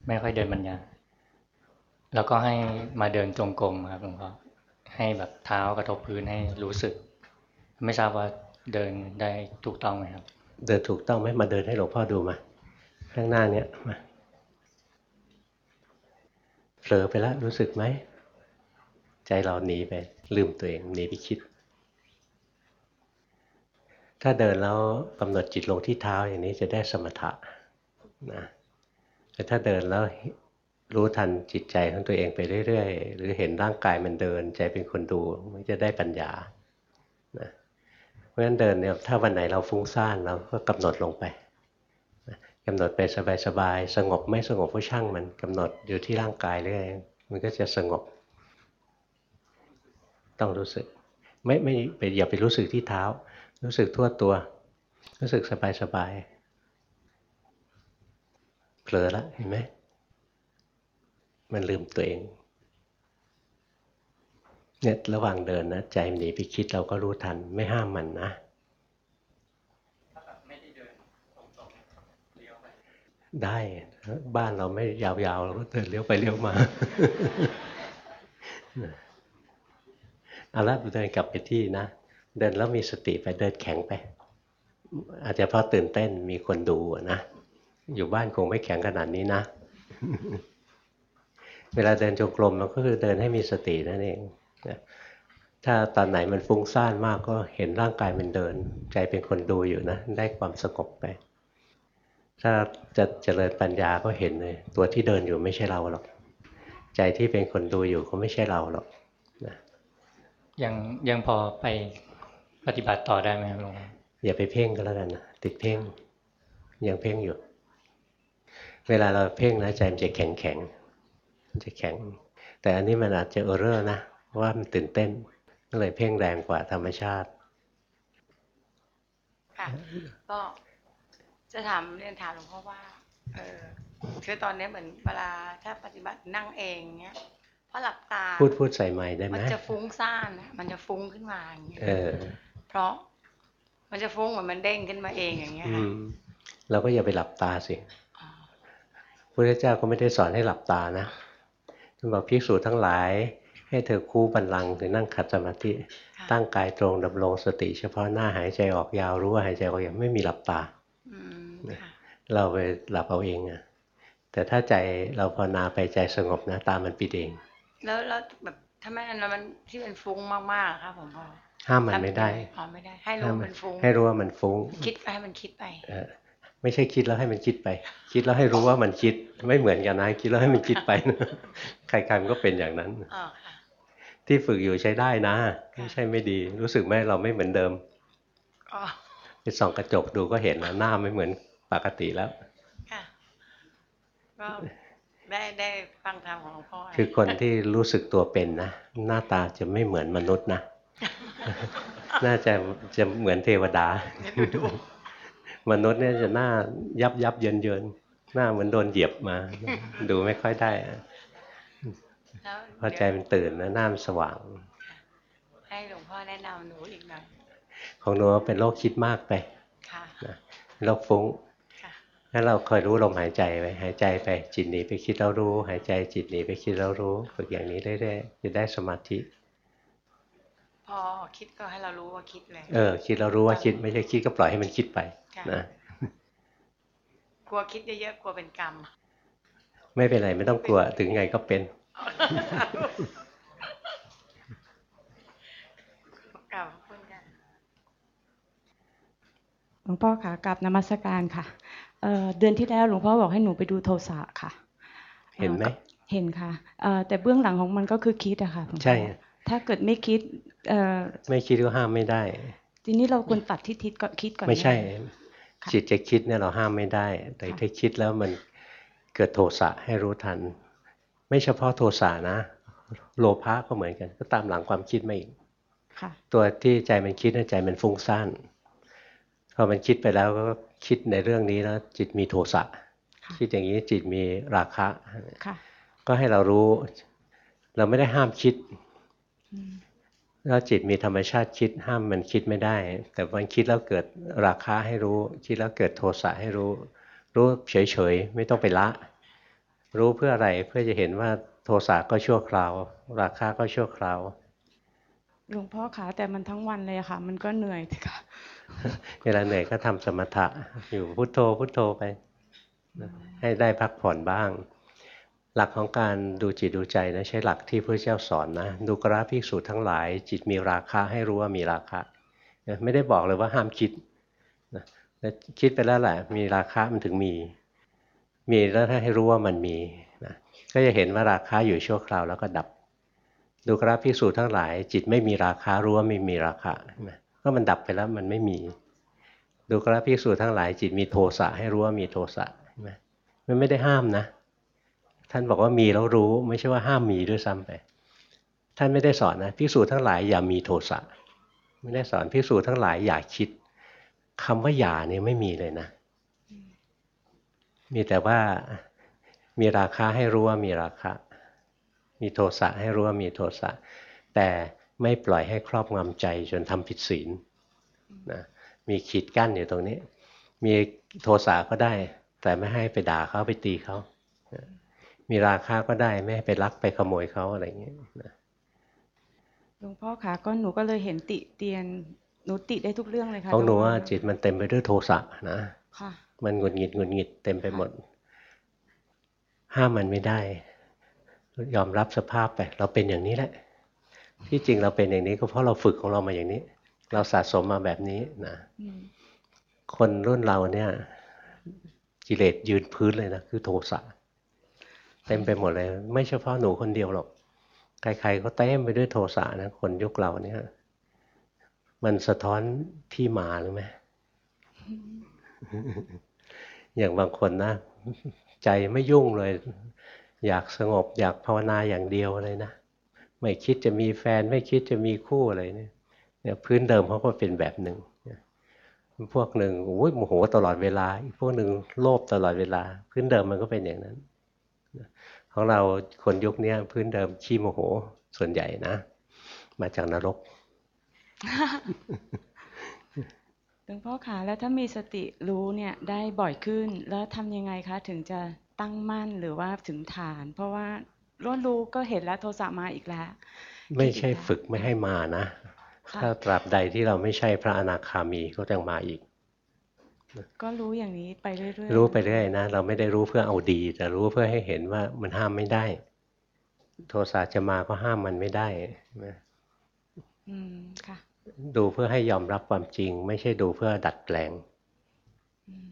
ไม่ค่อยเดินบัญญาแล้วก็ให้มาเดินจงกรมครับหลวงพ่อให้แบบเท้ากระทบพื้นให้รู้สึก ไม่ทราบว่าเดินได้ถูกต้องไหมครับ เดินถูกต้องไหมมาเดินให้หลวงพ่อดูมา ข้างหน้าเนี้ยมาเผลอไปแล้วรู้สึกไหม ใจเราหนีไป ลืมตัวเองหนีไปคิด ถ้าเดินแล้วกำหนดจิตลงที่เท้าอย่างนี้จะได้สมถะนะแต่ถ้าเดินแล้วรู้ทันจิตใจของตัวเองไปเรื่อยๆ หรือเห็นร่างกายมันเดิน ใจเป็นคนดูมันจะได้ปัญญา ราะฉะนั้นเดินเนี่ยถ้าวันไหนเราฟุ้งซ่านเราก็กำหนดลงไปนะกำหนดไปสบายๆสงบไม่สงบก็ช่างมันกำหนดอยู่ที่ร่างกายเรื่อยมันก็จะสงบ ต้องรู้สึก ไม่ไม่ไปอย่าไปรู้สึกที่เท้า รู้สึกทั่วตัว รู้สึกสบายๆเผลอละเห็นไหมมันลืมตัวเอง เนี่ยระหว่างเดินนะใจมันหนีไปคิดเราก็รู้ทัน ไม่ห้ามมันนะได้ บ้านเราไม่ยาวๆเราก็เดินเลี้ยวไปเลี้ยวมาเอาละเดินกลับไปที่นะ เดินแล้วมีสติไปเดินแข็งไป อาจจะเพราะตื่นเต้นมีคนดูอะนะอยู่บ้านคงไม่แข็งขนาดนี้นะ เวลาเดินจงกรมมันก็คือเดินให้มีสตินั่นเองนะ ถ้าตอนไหนมันฟุ้งซ่านมากก็เห็นร่างกายมันเดิน ใจเป็นคนดูอยู่นะ ได้ความสงบไป ถ้าจะเจริญปัญญาก็เห็นเลยตัวที่เดินอยู่ไม่ใช่เราหรอก ใจที่เป็นคนดูอยู่ก็ไม่ใช่เราหรอกนะยังยังพอไปปฏิบัติต่อได้ไหมครับหลวงพ่ออย่าไปเพ่งก็แล้วกันนะติดเพ่งยังเพ่งอยู่ เวลาเราเพ่งนะใจมันจะแข็งแข็งมันจะแข็ง แต่อันนี้มันอาจจะเออร์เรอร์นะเพราะ ว่ามันตื่นเต้นก็เลยเพ่งแรงกว่าธรรมชาติ ค่ะ ก็จะถามเรียนถามหลวงพ่อว่า เออคือตอนนี้เหมือนเวลาถ้าปฏิบัตินั่งเองเนี้ยพอหลับตา พูดพูดใส่ไม้ได้ไหมัมนจะฟุ้งซ่านนะมันจะฟุ้งขึ้นมาอย่างเงี้ยเออเพราะมันจะฟุ้งเหมือนมันเด้งขึ้นมาเองอย่างเงี้ยอืค่ะมเราก็อย่าไปหลับตาสิอ๋อพระเจ้าก็ไม่ได้สอนให้หลับตานะท่านบอกภิกษุทั้งหลาย ให้เธอคู่บันลังก์คือนั่งขัดสมาธิค่ะตั้งกายตรงดำรงสติเฉพาะหน้าหายใจออกยาวรู้ว่าหายใจออกยาวไม่มีหลับตาอืมค่ะเราไปหลับเอาเองอะแต่ถ้าใจเราภาวนาไปใจสงบนะตามันปิดเอง แล้วแล้วแบบถ้าไม่นั้นแล้วมันที่เป็นฟุ้งมากๆอะค่ะผมพ่อห้ามมันไม่ได้อ๋อไม่ได้ ให้รู้ห้ามมันฟุ้ง ให้รู้ว่ามันฟุ้ง คิดไปให้มันคิดไปเออไม่ใช่คิดแล้วให้มันคิดไป คิดแล้วให้รู้ว่ามันคิดไม่เหมือนกันนะ คิดแล้วให้มันคิดไปนะใครๆมันก็เป็นอย่างนั้นอ๋อค่ะ ที่ฝึกอยู่ใช้ได้นะ ไม่ใช่ไม่ดี รู้สึกไหมเราไม่เหมือนเดิมอ๋อไปส่องกระจกดูก็เห็นนะหน้าไม่เหมือนปกติแล้วค่ะก็ได้ได้ฟังธรรมของหลวงพ่อคือคนที่รู้สึกตัวเป็นนะหน้าตาจะไม่เหมือนมนุษย์นะน่าจะจะเหมือนเทวดามนุษย์เนี่ยจะหน้ายับยับเยินเยินหน้าเหมือนโดนเหยียบมา ดูไม่ค่อยได้อะแล้ว พอใจมันตื่นนะหน้ามันสว่าง ให้หลวงพ่อแนะนำหนูอีกหน่อยของหนูเป็นโรคคิดมากไปค่ะโรคฟุ้งค่ะงั้นเราคอยรู้ลมหายใจไปหายใจไปจิตหนีไปคิดแล้วรู้ หายใจจิตหนีไปคิดแล้วรู้ ฝึกอย่างนี้เรื่อยๆจะได้สมาธิพพอคิดก็ให้เรารู้ว่าคิดเลยเออ คิดเรารู้ว่าคิดไม่ใช่คิดก็ปล่อยให้มันคิดไปค่ะนะกลัวคิดเยอะๆกลัวเป็นกรรม ไม่เป็นไรไม่ต้องกลัวถึงไงก็เป็น กล่าวขอบคุณค่ะหลวงพ่อค่ะกลับนมัสการค่ะเอ่อเดือนที่แล้วหลวงพ่อบอกให้หนูไปดูโทสะค่ะ เห็นไหมอ่อเห็นค่ะเอ่อแต่เบื้องหลังของมันก็คือคิดอะค่ะหลวงพ่อใช่ ถ้าเกิดไม่คิดเอ่อไม่คิดก็ห้ามไม่ได้ ทีนี้เราควรตัดที่ทิศก่อนคิดก่อนไม่ใช่หค่ะจิตจะคิดเนี่ยเราห้ามไม่ได้ แต่ค่ะถ้าคิดแล้วมันเกิดโทสะให้รู้ทัน ไม่เฉพาะโทสะนะ โลภะก็เหมือนกัน ก็ตามหลังความคิดมาอีกค่ะตัวที่ใจมันคิดน่ะใจมันฟุ้งซ่านพอมันคิดไปแล้วก็คิดในเรื่องนี้แล้วจิตมีโทสะค่ะคิดอย่างนี้จิตมีราคะค่ะก็ให้เรารู้ เราไม่ได้ห้ามคิดอืมแล้วจิตมีธรรมชาติคิดห้ามมันคิดไม่ได้ แต่มันคิดแล้วเกิดราคะให้รู้ คิดแล้วเกิดโทสะให้รู้ รู้เฉยๆไม่ต้องไปละ รู้เพื่ออะไรเพื่อจะเห็นว่าโทสะก็ชั่วคราว ราคะก็ชั่วคราวหลวงพ่อค่ะแต่มันทั้งวันเลยอะค่ะ มันก็เหนื่อยค่ะเวลาเหนื่อยก็ทำสมถะ อยู่พุทโธพุทโธไปนะให้ได้พักผ่อนบ้าง หลักของการดูจิตดูใจนะใช้หลักที่พระเจ้าสอนนะดูกราภิกษุทั้งหลาย จิตมีราคะให้รู้ว่ามีราคะนะไม่ได้บอกเลยว่าห้ามคิดนะแต่คิดไปแล้วแหละมีราคะมันถึงมี มีแล้วถ้าให้รู้ว่ามันมีนะก็จะเห็นว่าราคะอยู่ชั่วคราวแล้วก็ดับ ดูกราภิกษุทั้งหลาย จิตไม่มีราคะรู้ว่าไม่มีราคะเห็นไหมก็มันดับไปแล้วมันไม่มี ดูกราภิกษุทั้งหลาย จิตมีโทสะให้รู้ว่ามีโทสะนไหมมันไม่ได้ห้ามนะ ท่านบอกว่ามีแล้วรู้ ไม่ใช่ว่าห้ามมีด้วยซ้ำไป ท่านไม่ได้สอนนะภิกษุทั้งหลายอย่ามีโทสะไม่ได้สอนภิกษุทั้งหลายอย่าคิดคำว่าอย่าเนี่ยไม่มีเลยนะ มีแต่ว่ามีราคาให้รู้ว่ามีราคะมีโทสะให้รู้ว่ามีโทสะแต่ไม่ปล่อยให้ครอบงำใจจนทำผิดศีลนะมีขีดกั้นอยู่ตรงนี้ มีโทสะก็ได้ แต่ไม่ให้ไปด่าเขาไปตีเขานะมีราคาก็ได้ไม่ให้ไปลักไปขโมยเขาอะไรอย่างเงี้ยนะหลวงพ่อค่ะก็หนูก็เลยเห็นติเตียนหนูติได้ทุกเรื่องเลยค่ะของหนูแต่ว่าจิตมันเต็มไปด้วยโทสะนะค่ะ มันหงุดหงิดหงุดหงิดเต็มไปหมด ห้ามมันไม่ได้ ยอมรับสภาพไป เราเป็นอย่างนี้แหละ ที่จริงเราเป็นอย่างนี้ก็เพราะเราฝึกของเรามาอย่างนี้ เราสะสมมาแบบนี้นะอืมคนรุ่นเราเนี่ยกิเลสยืนพื้นเลยนะคือโทสะเต็มไปหมดเลย ไม่เฉพาะหนูคนเดียวหรอกใครๆก็เต็มไปด้วยโทสะนะคนยุคเราเนี่ย มันสะท้อนที่มาหรือไหม อย่างบางคนนะ ใจไม่ยุ่งเลย อยากสงบอยากภาวนาอย่างเดียวเลยนะ ไม่คิดจะมีแฟนไม่คิดจะมีคู่อะไรเนี่ยเนี่ยพื้นเดิมเขาก็เป็นแบบหนึ่งพวกหนึ่งโอ้ยโมโหตลอดเวลา อีกพวกหนึ่งโลภตลอดเวลา พื้นเดิมมันก็เป็นอย่างนั้นของเราคนยุคนี้พื้นเดิมขี้โมโหส่วนใหญ่นะ มาจากนรก หลวงพ่อค่ะแล้วถ้ามีสติรู้เนี่ยได้บ่อยขึ้น แล้วทำยังไงคะ ถึงจะตั้งมั่นหรือว่าถึงฐาน เพราะว่ารู้รู้ก็เห็นแล้วโทสะมาอีกแล้ว ไม่ใช่ฝึกไม่ให้มานะค่ะถ้าตราบใดที่เราไม่ใช่พระอนาคามีก็ยังมาอีก ก็รู้อย่างนี้ไปเรื่อยๆรู้ไปเรื่อยนะ เราไม่ได้รู้เพื่อเอาดี แต่รู้เพื่อให้เห็นว่ามันห้ามไม่ได้ โทสะจะมาก็ห้ามมันไม่ได้นะอืมค่ะ ดูเพื่อให้ยอมรับความจริง ไม่ใช่ดูเพื่อดัดแปลงอืม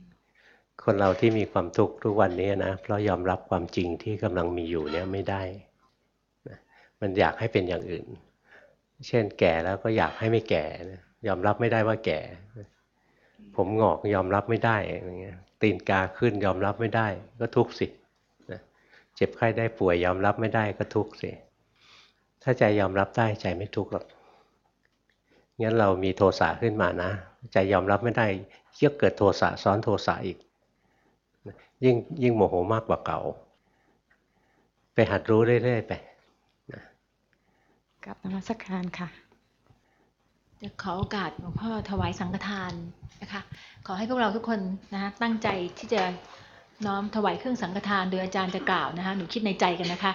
คนเราที่มีความทุกข์ทุกวันนี้นะเพราะยอมรับความจริงที่กำลังมีอยู่เนี่ยไม่ได้นะมันอยากให้เป็นอย่างอื่น เช่นแก่แล้วก็อยากให้ไม่แก่นะยอมรับไม่ได้ว่าแก่ ผมงอกยอมรับไม่ได้อะไรเงี้ยตีนกาขึ้นยอมรับไม่ได้ ก็ทุกข์สินะเจ็บไข้ได้ป่วยยอมรับไม่ได้ก็ทุกข์สิถ้าใจยอมรับได้ใจไม่ทุกข์หรอก งั้นเรามีโทสะขึ้นมานะ ใจยอมรับไม่ได้เกี่ยวเกิดโทสะซ้อนโทสะอีก ยิ่งยิ่งโมโหมากกว่าเก่า ไปหัดรู้เรื่อยๆไปกลับนมัสการค่ะ จะขอโอกาสหลวงพ่อถวายสังฆทานนะคะ ขอให้พวกเราทุกคนนะคะตั้งใจที่จะน้อมถวายเครื่องสังฆทานโดยอาจารย์จะกล่าวนะคะ หนูคิดในใจกันนะคะ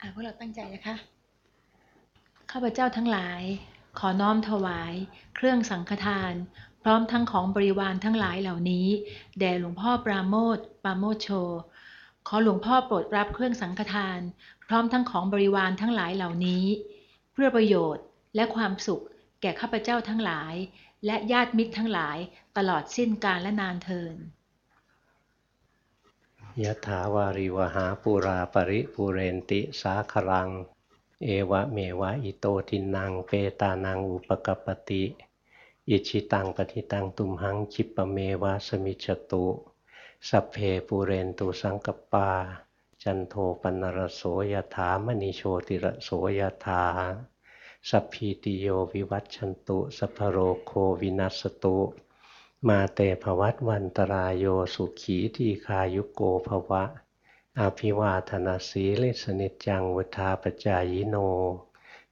อะพวกเราตั้งใจนะคะ ข้าพเจ้าทั้งหลาย ขอน้อมถวาย เครื่องสังฆทาน พร้อมทั้งของบริวารทั้งหลายเหล่านี้ แด่หลวงพ่อปราโมทปราโมทโช ขอหลวงพ่อโปรดรับเครื่องสังฆทาน พร้อมทั้งของบริวารทั้งหลายเหล่านี้ เพื่อประโยชน์และความสุขแก่ข้าพเจ้าทั้งหลาย และญาติมิตรทั้งหลายตลอดสิ้นกาลและนานเทินยะถาวาริวหาปุราปริปุเรนติสาครัง เอวะเมวะอิโตทินังเปตานังอุปกปปติอิชิตังปฏิตังตุมหังคิปะเมวะสมิจฉตุสัพเพปูเรนตุสังกปา จันโทปนรโสยถามณีโชติระโสยถาสัพพีติโยวิวัตชันตุสัพโรโควินัสตุ มาเตภวัตวันตรายโยสุขีทีคายุโกภวะ อาภิวาธนาสีลิสนิจังวุธาปจายโน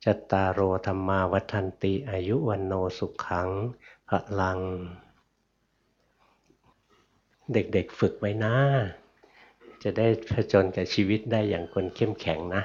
จัตตารโอธรรมาวัฏันติอายุวันโนสุขังพลัง เด็กๆฝึกไว้นะ จะได้ผจญกับชีวิตได้อย่างคนเข้มแข็งนะ